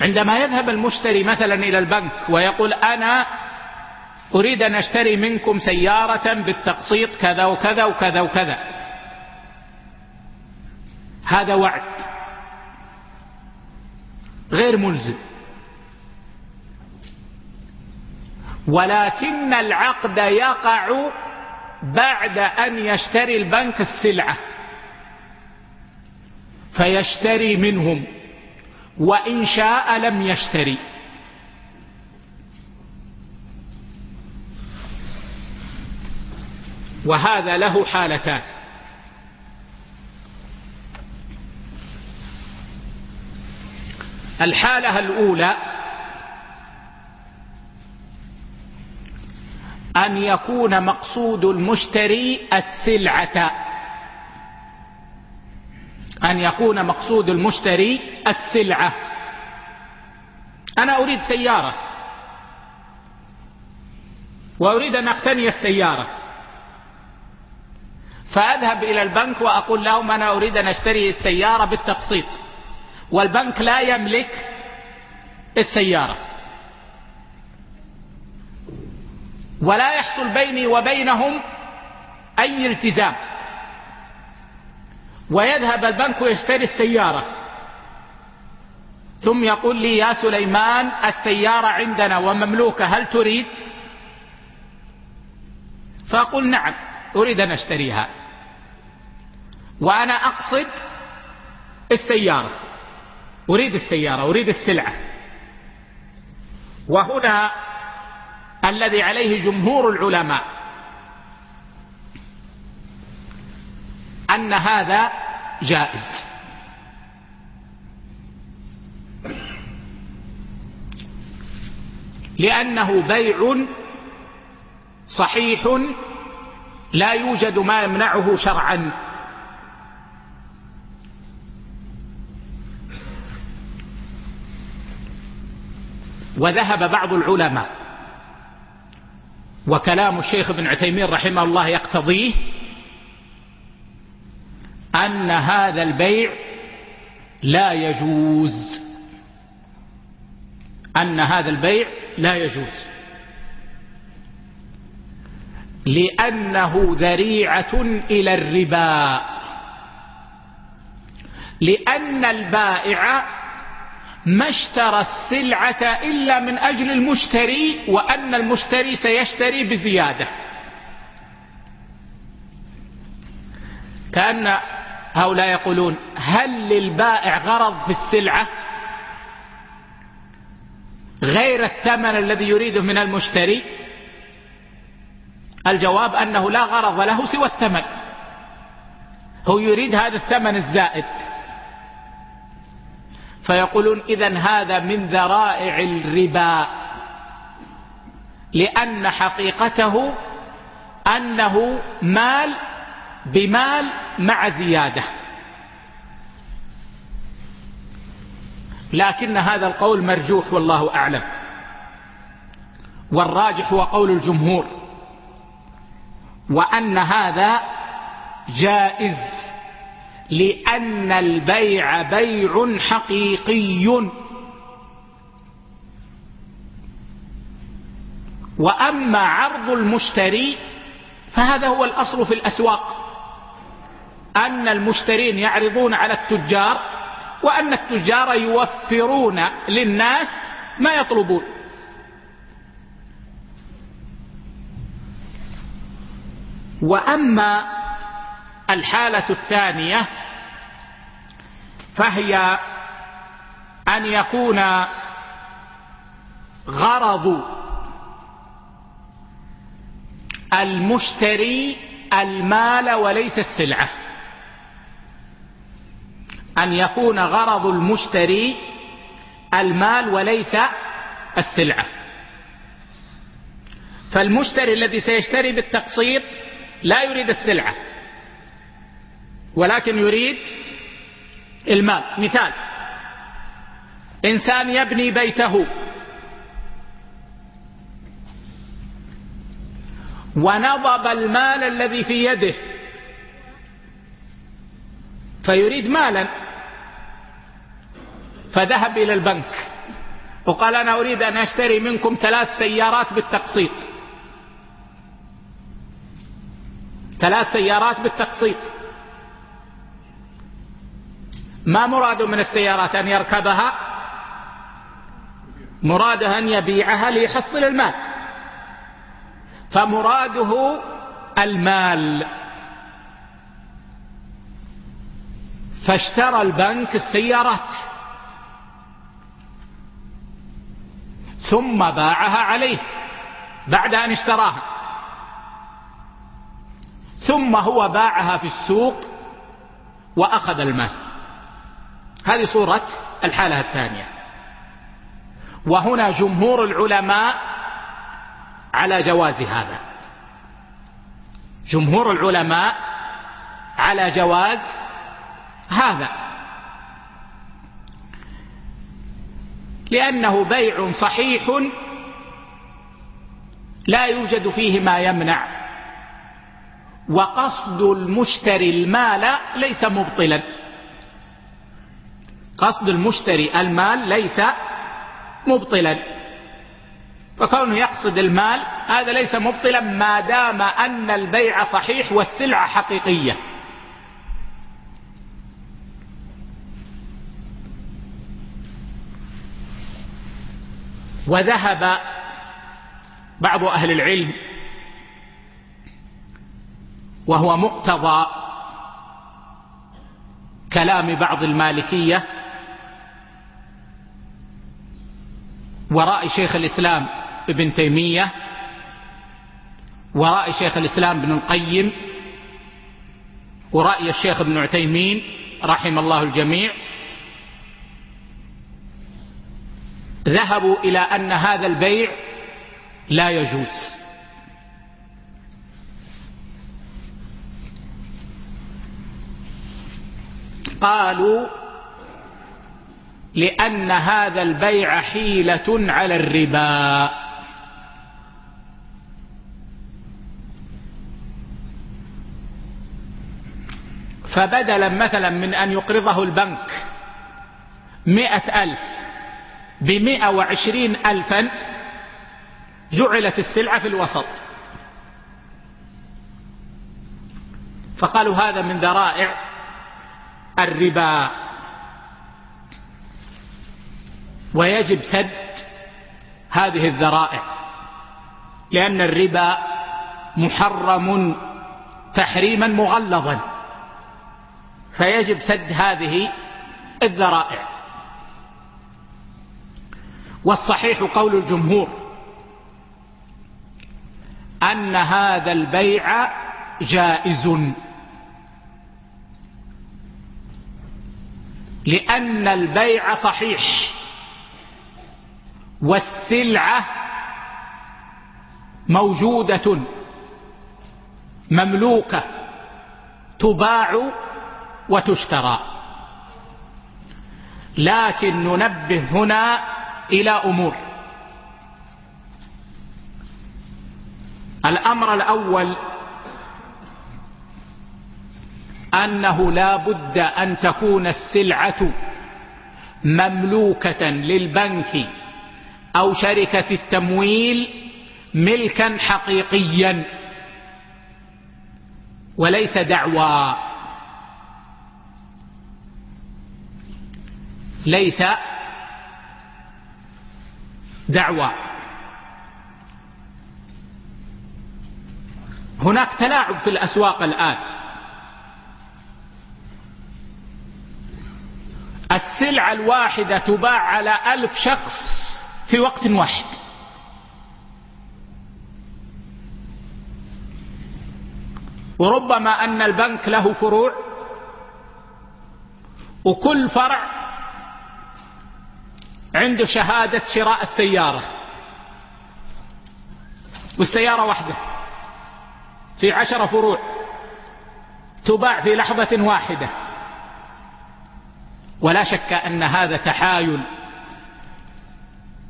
S1: عندما يذهب المشتري مثلا إلى البنك ويقول أنا أريد أن أشتري منكم سيارة بالتقسيط كذا وكذا وكذا وكذا. هذا وعد غير ملزم. ولكن العقد يقع بعد أن يشتري البنك السلعة. فيشتري منهم. وإن شاء لم يشتري. وهذا له حالتان. الحالة الأولى أن يكون مقصود المشتري السلعة. أن يكون مقصود المشتري السلعة. أنا أريد سيارة. وأريد أن أقتني السيارة. فأذهب إلى البنك وأقول لهم أنا أريد أن أشتري السيارة بالتقسيط. والبنك لا يملك السيارة. ولا يحصل بيني وبينهم أي التزام. ويذهب البنك ويشتري السيارة. ثم يقول لي يا سليمان السيارة عندنا ومملوكة هل تريد؟ فأقول نعم أريد أن أشتريها. وأنا أقصد السيارة. أريد السيارة أريد السلعة. وهنا الذي عليه جمهور العلماء. أن هذا جائز. لأنه بيع صحيح لا يوجد ما يمنعه شرعا. وذهب بعض العلماء وكلام الشيخ ابن عثيمين رحمه الله يقتضيه أن هذا البيع لا يجوز. أن هذا البيع لا يجوز. لأنه ذريعة إلى الربا. لأن البائع ما اشترى السلعة إلا من أجل المشتري وأن المشتري سيشتري بزيادة. كأن هؤلاء يقولون هل للبائع غرض في السلعة؟ غير الثمن الذي يريده من المشتري؟ الجواب أنه لا غرض له سوى الثمن. هو يريد هذا الثمن الزائد. فيقولون إذا هذا من ذرائع الربا. لأن حقيقته أنه مال بمال مع زيادة. لكن هذا القول مرجوح والله أعلم. والراجح هو قول الجمهور. وأن هذا جائز لأن البيع بيع حقيقي. وأما عرض المشتري فهذا هو الأصل في الأسواق. أن المشترين يعرضون على التجار وأن التجار يوفرون للناس ما يطلبون. وأما الحالة الثانية فهي أن يكون غرض المشتري المال وليس السلعة. أن يكون غرض المشتري المال وليس السلعة. فالمشتري الذي سيشتري بالتقسيط لا يريد السلعة ولكن يريد المال. مثال إنسان يبني بيته ونضب المال الذي في يده فيريد مالا. فذهب إلى البنك وقال أنا أريد أن أشتري منكم ثلاث سيارات بالتقسيط. ثلاث سيارات بالتقسيط. ما مراده من السيارات أن يركبها؟ مراده أن يبيعها ليحصل المال. فمراده المال. فاشترى البنك السيارات. ثم باعها عليه بعد أن اشتراها. ثم هو باعها في السوق وأخذ المال. هذه صورة الحالة الثانية. وهنا جمهور العلماء على جواز هذا. جمهور العلماء على جواز هذا. لأنه بيع صحيح لا يوجد فيه ما يمنع. وقصد المشتري المال ليس مبطلا. قصد المشتري المال ليس مبطلا. فكونه يقصد المال هذا ليس مبطلا ما دام أن البيع صحيح والسلعة حقيقية. وذهب بعض أهل العلم وهو مقتضى كلام بعض المالكية وراء شيخ الإسلام ابن تيمية ورأي شيخ الإسلام ابن القيم ورأي الشيخ ابن عثيمين رحم الله الجميع ذهبوا إلى أن هذا البيع لا يجوز. قالوا لأن هذا البيع حيلة على الربا. فبدلا مثلا من أن يقرضه البنك مئة ألف بمئة وعشرين ألفا جعلت السلعة في الوسط. فقالوا هذا من ذرائع الربا. ويجب سد هذه الذرائع لأن الربا محرم تحريما مغلظا. فيجب سد هذه الذرائع. والصحيح قول الجمهور أن هذا البيع جائز. لأن البيع صحيح والسلعة موجودة مملوكة تباع وتشترى. لكن ننبه هنا إلى أمور. الأمر الأول أنه لا بد أن تكون السلعة مملوكة للبنك أو شركة التمويل ملكا حقيقيا وليس دعوى. ليس دعوى هناك تلاعب في الأسواق الآن. السلعة الواحدة تباع على ألف شخص في وقت واحد. وربما أن البنك له فروع وكل فرع عنده شهادة شراء السيارة. والسيارة واحدة. في عشر فروع. تباع في لحظة واحدة. ولا شك أن هذا تحايل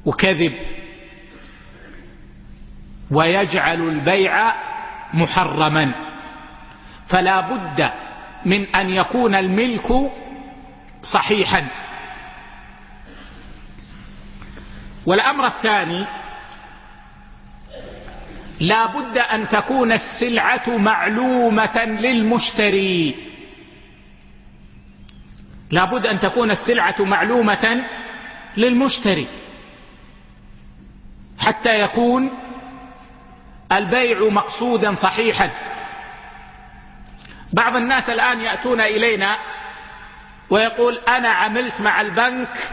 S1: وكذب. ويجعل البيع محرما. فلا بد من أن يكون الملك صحيحا. والأمر الثاني لا بد أن تكون السلعة معلومة للمشتري. لا بد أن تكون السلعة معلومة للمشتري. حتى يكون البيع مقصودا صحيحا. بعض الناس الآن يأتون إلينا ويقول أنا عملت مع البنك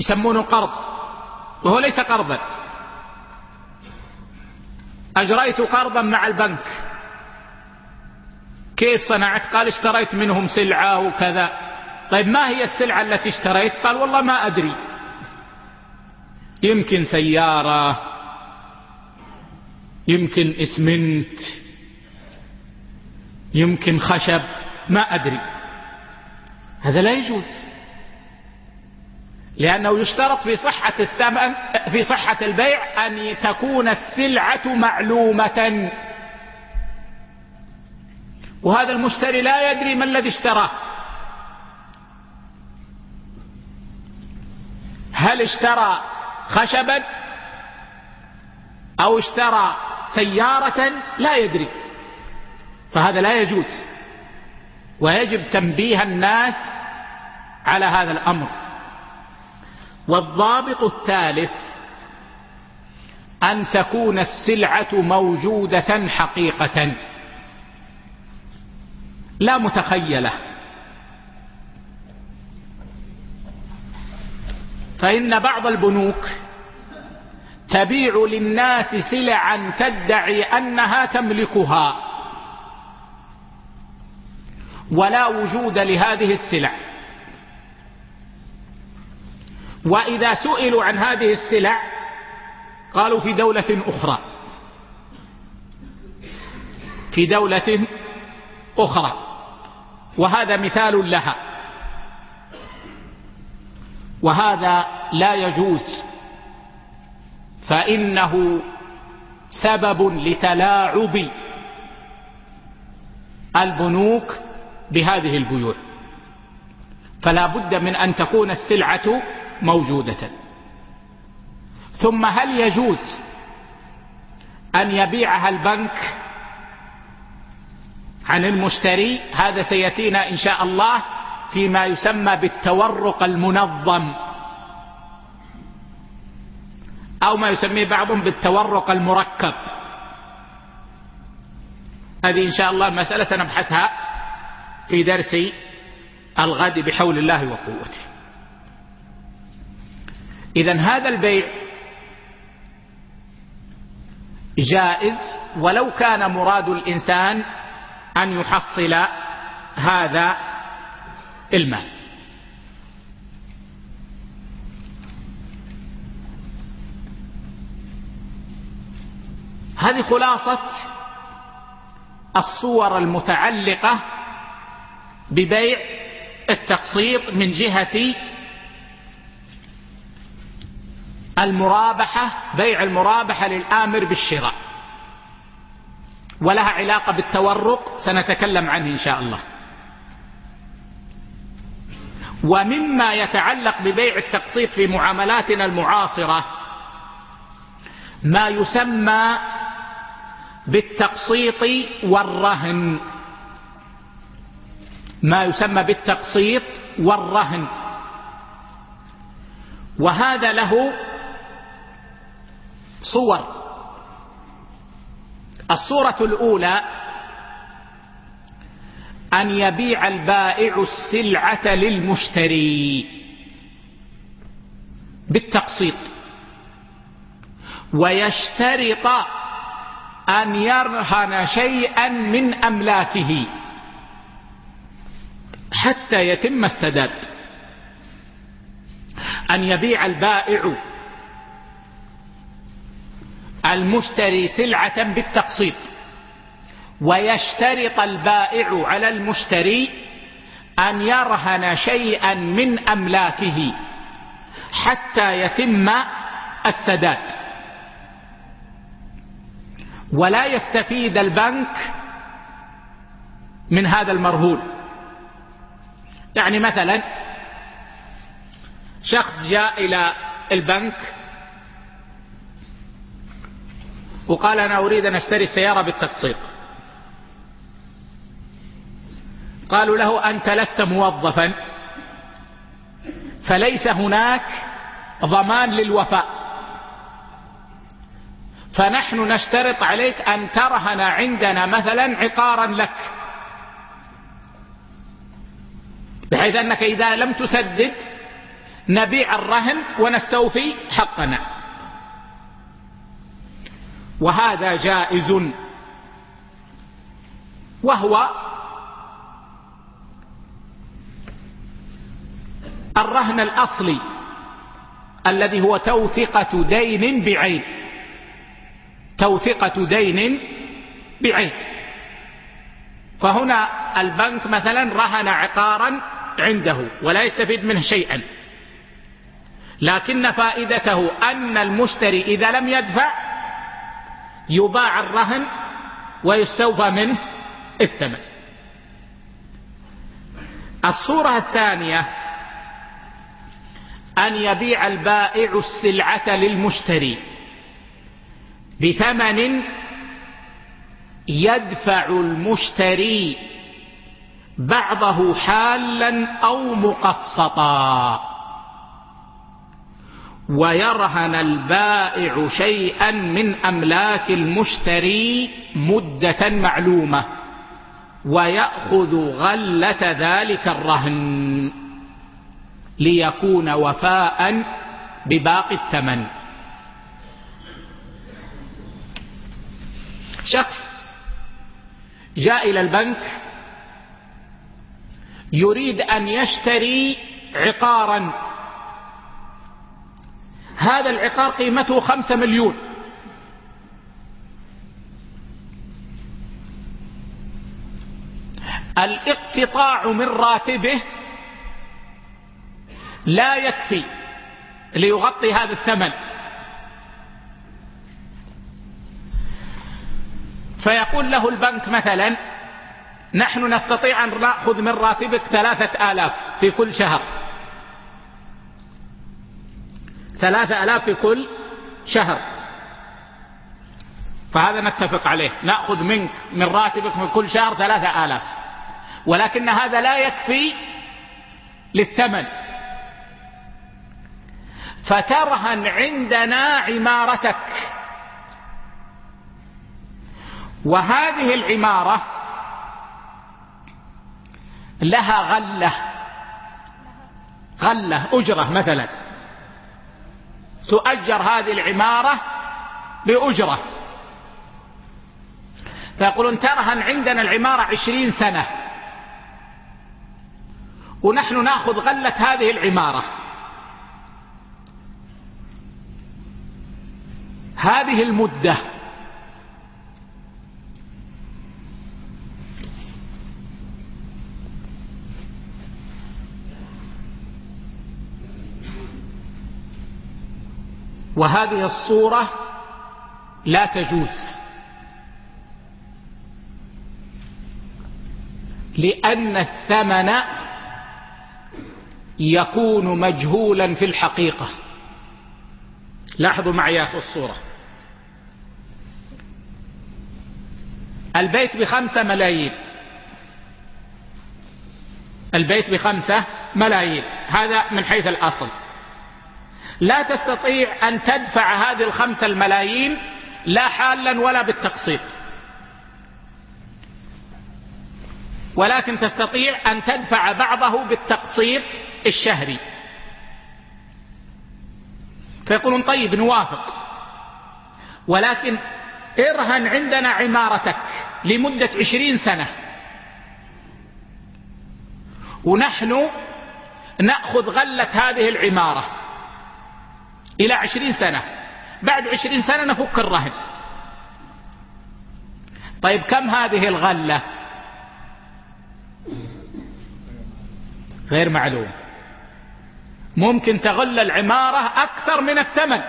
S1: يسمونه قرض وهو ليس قرضا. أجريت قرضا مع البنك؟ كيف صنعت؟ قال اشتريت منهم سلعة وكذا. طيب ما هي السلعة التي اشتريت؟ قال والله ما أدري. يمكن سيارة يمكن إسمنت يمكن خشب ما أدري. هذا لا يجوز. لأنه يشترط في صحة الثمن في صحة البيع أن تكون السلعة معلومة. وهذا المشتري لا يدري ما الذي اشتراه. هل اشترى خشبا أو اشترى سيارة؟ لا يدري. فهذا لا يجوز. ويجب تنبيه الناس على هذا الأمر. والضابط الثالث أن تكون السلعة موجودة حقيقة. لا متخيلة. فإن بعض البنوك تبيع للناس سلعا تدعي أنها تملكها ولا وجود لهذه السلع. وإذا سئلوا عن هذه السلع قالوا في دولة أخرى. في دولة أخرى. وهذا مثال لها. وهذا لا يجوز. فإنه سبب لتلاعب البنوك بهذه البيوع. فلا بد من أن تكون السلعة موجودة. ثم هل يجوز أن يبيعها البنك عن المشتري؟ هذا سيأتينا إن شاء الله فيما يسمى بالتورق المنظم. أو ما يسميه بعضهم بالتورق المركب. هذه إن شاء الله مسألة سنبحثها في درس الغد بحول الله وقوته. إذا هذا البيع جائز ولو كان مراد الإنسان أن يحصل هذا المال. هذه خلاصة الصور المتعلقة ببيع التقسيط من جهة المرابحة بيع المرابحة للآمر بالشراء. ولها علاقة بالتورق سنتكلم عنه إن شاء الله. ومما يتعلق ببيع التقسيط في معاملاتنا المعاصرة ما يسمى بالتقسيط والرهن. ما يسمى بالتقسيط والرهن. وهذا له صور. الصورة الأولى أن يبيع البائع السلعة للمشتري. بالتقسيط. ويشترط أن يرهن شيئا من أملاكه. حتى يتم السداد. أن يبيع البائع المشتري سلعة بالتقسيط. ويشترط البائع على المشتري أن يرهن شيئا من أملاكه حتى يتم السداد. ولا يستفيد البنك من هذا المرهون. يعني مثلا شخص جاء إلى البنك وقال أنا أريد أن أشتري السيارة بالتقسيط قالوا له أنت لست موظفا فليس هناك ضمان للوفاء. فنحن نشترط عليك أن ترهن عندنا مثلا عقارا لك. بحيث أنك إذا لم تسدد نبيع الرهن ونستوفي حقنا. وهذا جائز. وهو الرهن الأصلي الذي هو توثقة دين بعين. توثقة دين بعين. فهنا البنك مثلا رهن عقارا عنده ولا يستفيد منه شيئا. لكن فائدته أن المشتري إذا لم يدفع يباع الرهن ويستوفى منه الثمن. الصورة الثانية أن يبيع البائع السلعة للمشتري بثمن يدفع المشتري بعضه حالا أو مقسطا. ويرهن البائع شيئا من أملاك المشتري مدة معلومة ويأخذ غلة ذلك الرهن ليكون وفاء بباقي الثمن. شخص جاء إلى البنك يريد أن يشتري عقارا هذا العقار قيمته خمسة مليون. الاقتطاع من راتبه لا يكفي ليغطي هذا الثمن. فيقول له البنك مثلا نحن نستطيع أن نأخذ من راتبك ثلاثة آلاف في كل شهر. ثلاثة آلاف في كل شهر. فهذا نتفق عليه. نأخذ منك من راتبك من كل شهر ثلاثة آلاف. ولكن هذا لا يكفي للثمن. فترهن عندنا عمارتك. وهذه العمارة لها غلة. غلة أجرة مثلا. تؤجر هذه العمارة بأجرة فيقولون ترهن عندنا العمارة عشرين سنة. ونحن ناخذ غلة هذه العمارة. هذه المدة. وهذه الصورة لا تجوز. لأن الثمن يكون مجهولا في الحقيقة. لاحظوا معي في الصورة. البيت بخمسة ملايين. البيت بخمسة ملايين. هذا من حيث الأصل. لا تستطيع أن تدفع هذه الخمسة الملايين لا حالا ولا بالتقسيط. ولكن تستطيع أن تدفع بعضه بالتقسيط الشهري. فيقولون طيب نوافق. ولكن ارهن عندنا عمارتك لمدة عشرين سنة. ونحن نأخذ غلة هذه العمارة. إلى عشرين سنة. بعد عشرين سنة نفك الرهن. طيب كم هذه الغلة؟ غير معلوم. ممكن تغل العمارة أكثر من الثمن.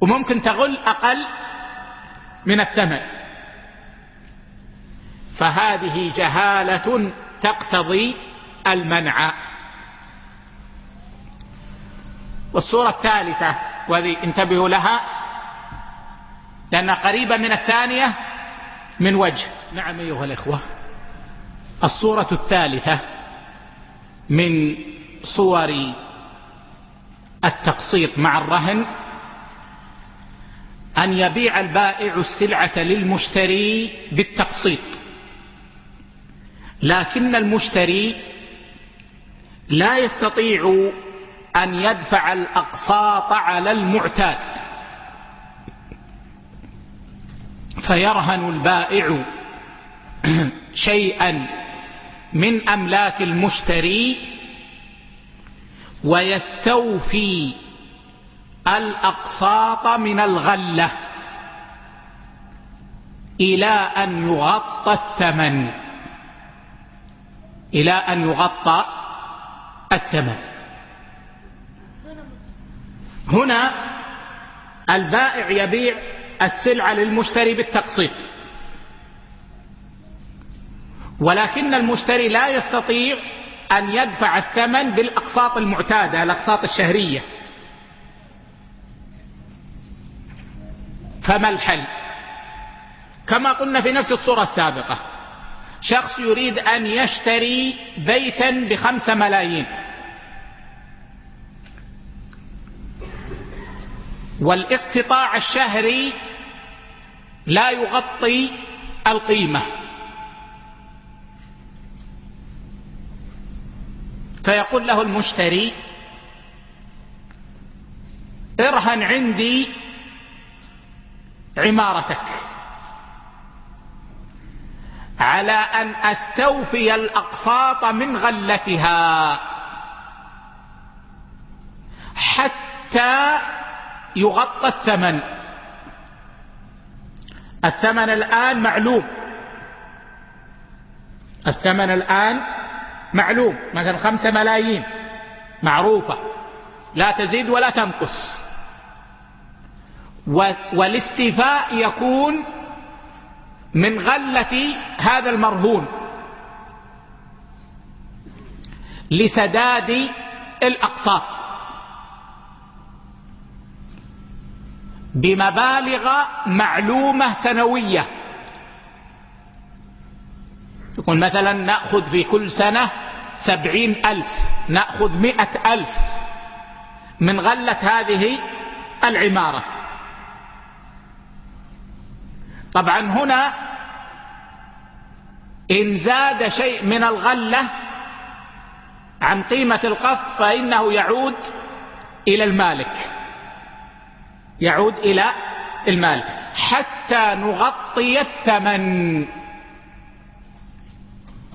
S1: وممكن تغل أقل من الثمن. فهذه جهالة تقتضي المنع. والصورة الثالثة وهذه انتبهوا لها لأنها قريبة من الثانية من وجه. نعم أيها الإخوة. الصورة الثالثة من صور التقسيط مع الرهن أن يبيع البائع السلعة للمشتري بالتقسيط. لكن المشتري لا يستطيع أن يدفع الأقساط على المعتاد. فيرهن البائع شيئا من أملاك المشتري ويستوفي الأقساط من الغلة إلى أن يغطى الثمن. إلى أن يغطى الثمن. هنا البائع يبيع السلعة للمشتري بالتقسيط. ولكن المشتري لا يستطيع أن يدفع الثمن بالأقساط المعتادة الأقساط الشهرية. فما الحل؟ كما قلنا في نفس الصورة السابقة شخص يريد أن يشتري بيتا بخمس ملايين. والاقتطاع الشهري لا يغطي القيمة. فيقول له المشتري ارهن عندي عمارتك على أن أستوفي الأقساط من غلتها حتى يغطى الثمن. الثمن الآن معلوم. الثمن الآن معلوم. مثلا خمسة ملايين. معروفة. لا تزيد ولا تنقص. والاستيفاء يكون من غلة هذا المرهون. لسداد الأقساط. بمبالغ معلومة سنوية. يقول مثلا نأخذ في كل سنة سبعين ألف نأخذ مئة ألف من غلة هذه العمارة. طبعا هنا إن زاد شيء من الغلة عن قيمة القسط فإنه يعود إلى المالك. يعود إلى المال. حتى نغطي الثمن.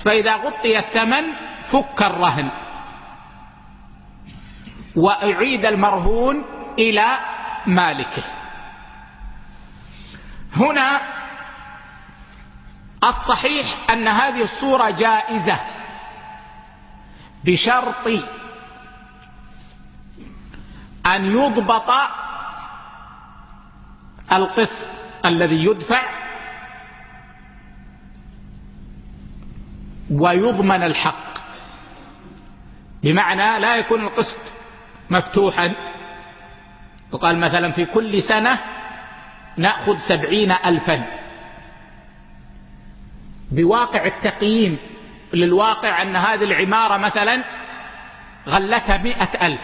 S1: فإذا غطي الثمن فك الرهن. وأعيد المرهون إلى مالكه. هنا الصحيح أن هذه الصورة جائزة بشرط أن يضبط القسط الذي يدفع ويضمن الحق. بمعنى لا يكون القسط مفتوحا. وقال مثلا في كل سنة نأخذ سبعين ألفا. بواقع التقييم للواقع أن هذه العمارة مثلا غلتها مئة ألف.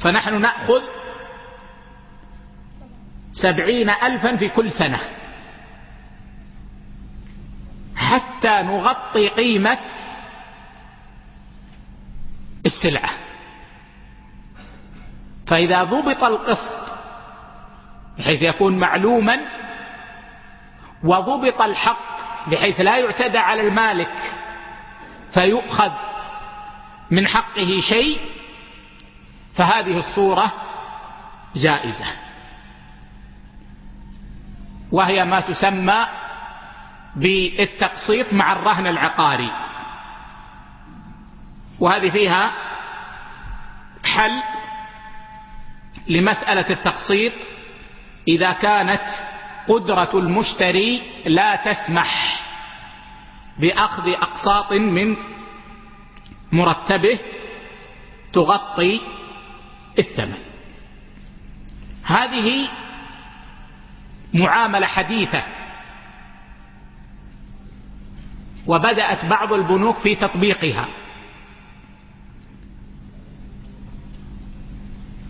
S1: فنحن نأخذ سبعين ألفا في كل سنة. حتى نغطي قيمة السلعة. فإذا ضبط القسط بحيث يكون معلوما وضبط الحق بحيث لا يعتدى على المالك فيؤخذ من حقه شيء فهذه الصورة جائزة. وهي ما تسمى بالتقسيط مع الرهن العقاري. وهذه فيها حل لمسألة التقسيط إذا كانت قدرة المشتري لا تسمح بأخذ أقساط من مرتبه تغطي الثمن. هذه معاملة حديثة. وبدأت بعض البنوك في تطبيقها.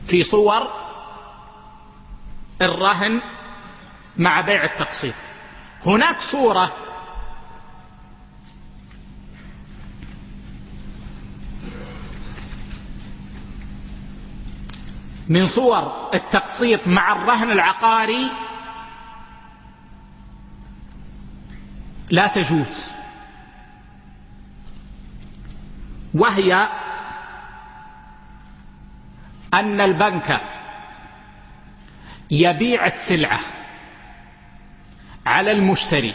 S1: في صور الرهن مع بيع التقسيط. هناك صورة من صور التقسيط مع الرهن العقاري لا تجوز. وهي أن البنك يبيع السلعة على المشتري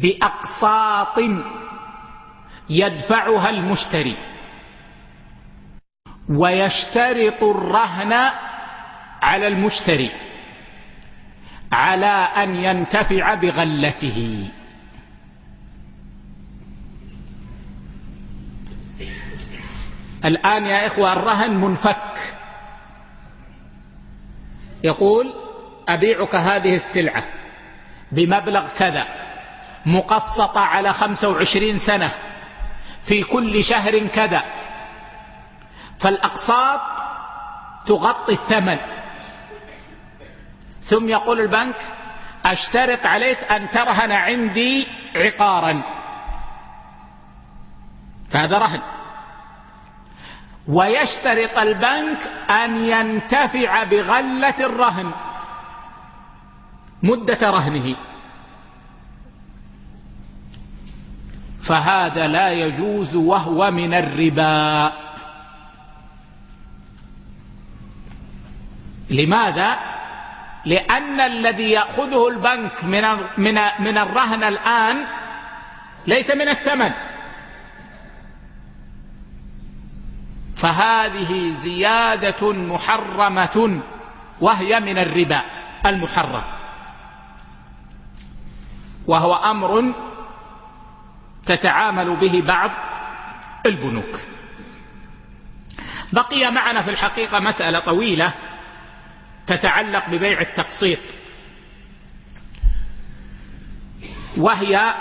S1: بأقساط يدفعها المشتري ويشترط الرهن على المشتري على أن ينتفع بغلته. الآن يا إخوة الرهن منفك. يقول أبيعك هذه السلعة بمبلغ كذا مقسطة على خمسة وعشرين سنة في كل شهر كذا. فالأقساط تغطي الثمن. ثم يقول البنك أشترط عليك أن ترهن عندي عقارا. فهذا رهن. ويشترط البنك أن ينتفع بغلة الرهن مدة رهنه. فهذا لا يجوز وهو من الربا. لماذا؟ لأن الذي يأخذه البنك من من من الرهن الآن ليس من الثمن. فهذه زيادة محرمة وهي من الربا المحرم. وهو أمر تتعامل به بعض البنوك. بقي معنا في الحقيقة مسألة طويلة تتعلق ببيع التقسيط وهي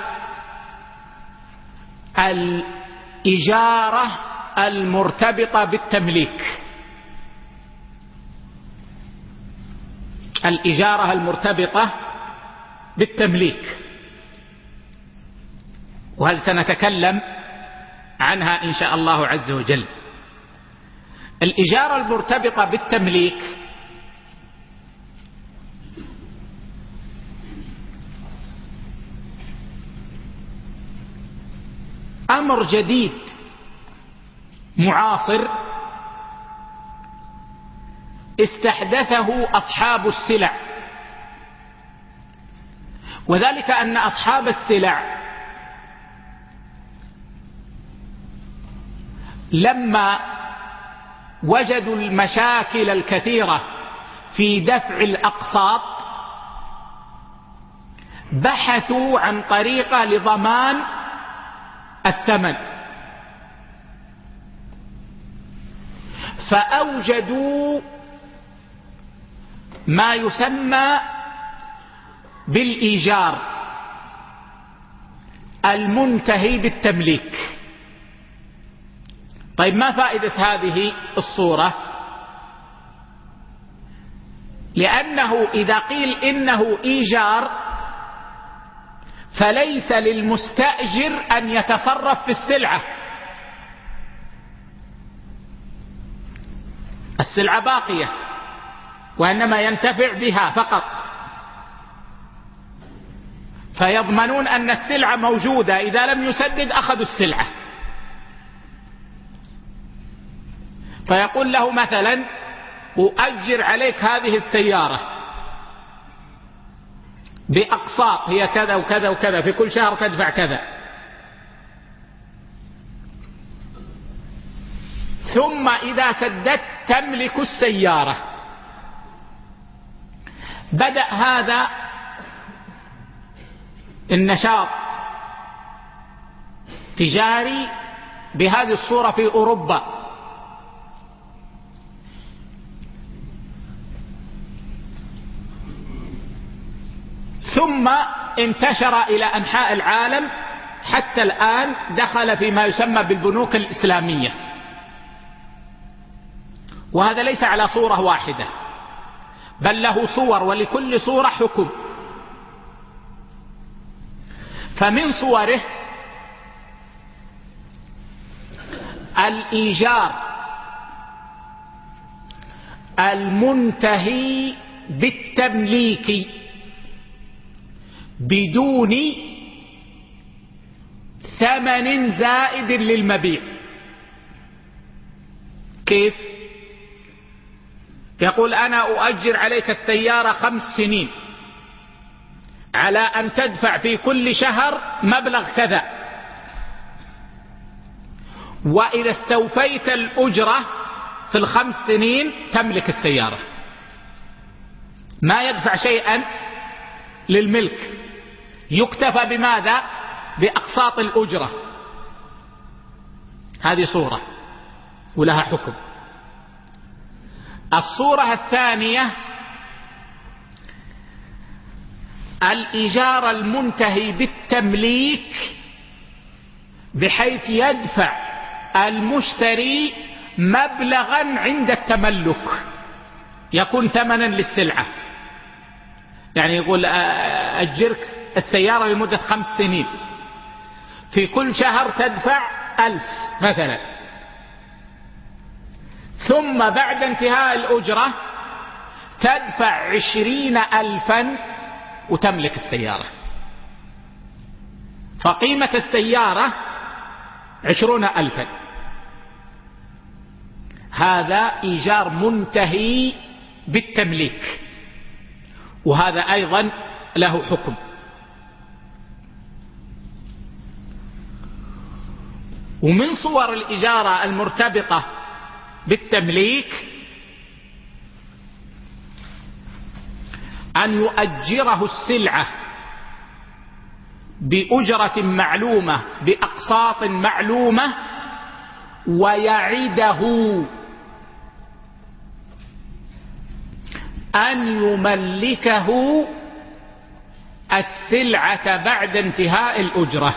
S1: الإجارة المرتبطة بالتمليك. الإجارة المرتبطة بالتمليك. وهل سنتكلم عنها إن شاء الله عز وجل. الإجارة المرتبطة بالتمليك أمر جديد. معاصر استحدثه أصحاب السلع. وذلك أن أصحاب السلع لما وجدوا المشاكل الكثيرة في دفع الأقساط بحثوا عن طريقة لضمان الثمن. فأوجدوا ما يسمى بالإيجار المنتهي بالتمليك. طيب ما فائدة هذه الصورة؟ لأنه إذا قيل إنه إيجار فليس للمستأجر أن يتصرف في السلعة. السلعة باقية وإنما ينتفع بها فقط. فيضمنون أن السلعة موجودة إذا لم يسدد أخذوا السلعة. فيقول له مثلا أؤجر عليك هذه السيارة بأقساط هي كذا وكذا وكذا في كل شهر تدفع كذا. ثم إذا سددت تملك السيارة. بدأ هذا النشاط تجاري بهذه الصورة في أوروبا. ثم انتشر إلى أنحاء العالم حتى الآن دخل فيما يسمى بالبنوك الإسلامية. وهذا ليس على صورة واحدة بل له صور ولكل صورة حكم. فمن صوره الإيجار المنتهي بالتمليك بدون ثمن زائد للمبيع. كيف؟ يقول أنا أؤجر عليك السيارة خمس سنين على أن تدفع في كل شهر مبلغ كذا. وإذا استوفيت الأجرة في الخمس سنين تملك السيارة. ما يدفع شيئا للملك. يكتفى بماذا؟ بأقساط الأجرة. هذه صورة ولها حكم. الصورة الثانية الإيجار المنتهي بالتمليك بحيث يدفع المشتري مبلغا عند التملك يكون ثمنا للسلعة. يعني يقول أجرك السيارة لمدة خمس سنين في كل شهر تدفع ألف مثلا. ثم بعد انتهاء الأجرة تدفع عشرين ألفا وتملك السيارة. فقيمة السيارة عشرون ألفا. هذا إيجار منتهي بالتمليك. وهذا أيضا له حكم. ومن صور الإجارة المرتبطة بالتمليك أن يؤجره السلعة بأجرة معلومة بأقساط معلومة ويعده أن يملكه السلعة بعد انتهاء الأجرة.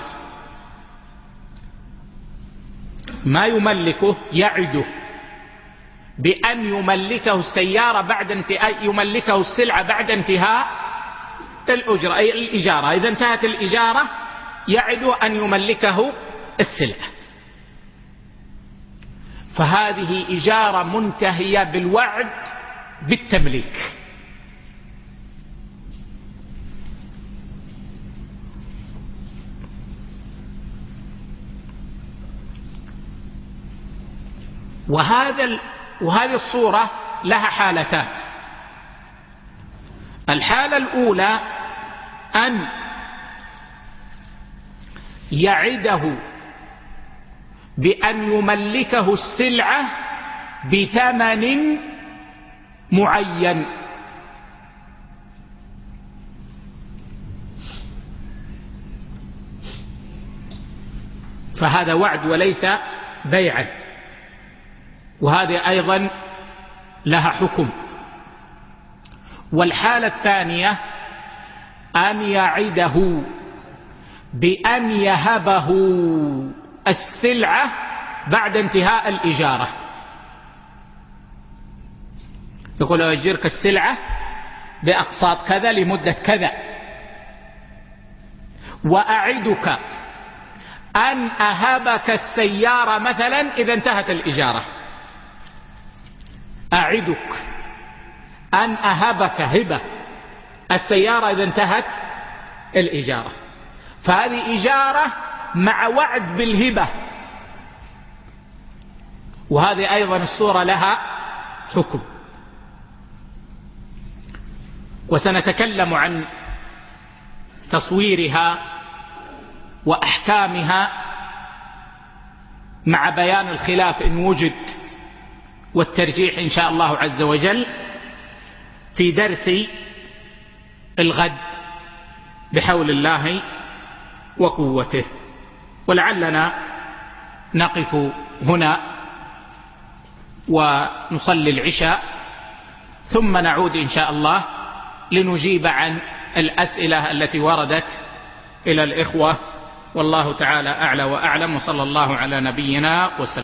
S1: ما يملكه؟ يعده. بأن يملكه السيارة بعد انتهاء يملكه السلعة بعد انتهاء الأجرة أي الإجارة. إذا انتهت الإجارة يعد أن يملكه السلعة فهذه إجارة منتهية بالوعد بالتمليك. وهذا وهذه الصورة لها حالتان. الحالة الأولى أن يعده بأن يملكه السلعة بثمن معين. فهذا وعد وليس بيعا وهذه أيضا لها حكم. والحالة الثانية أن يعده بأن يهبه السلعة بعد انتهاء الإجارة. يقول أجرك السلعة بأقساط كذا لمدة كذا. وأعدك أن أهبك السيارة مثلا إذا انتهت الإجارة. أعدك. أن أهبك هبة. السيارة إذا انتهت الإجارة. فهذه إجارة مع وعد بالهبة. وهذه أيضا الصورة لها حكم. وسنتكلم عن تصويرها وأحكامها مع بيان الخلاف إن وجد. والترجيح إن شاء الله عز وجل في درس الغد بحول الله وقوته. ولعلنا نقف هنا ونصلي العشاء ثم نعود إن شاء الله لنجيب عن الأسئلة التي وردت إلى الإخوة. والله تعالى أعلى وأعلم وصلى الله على نبينا وسلم.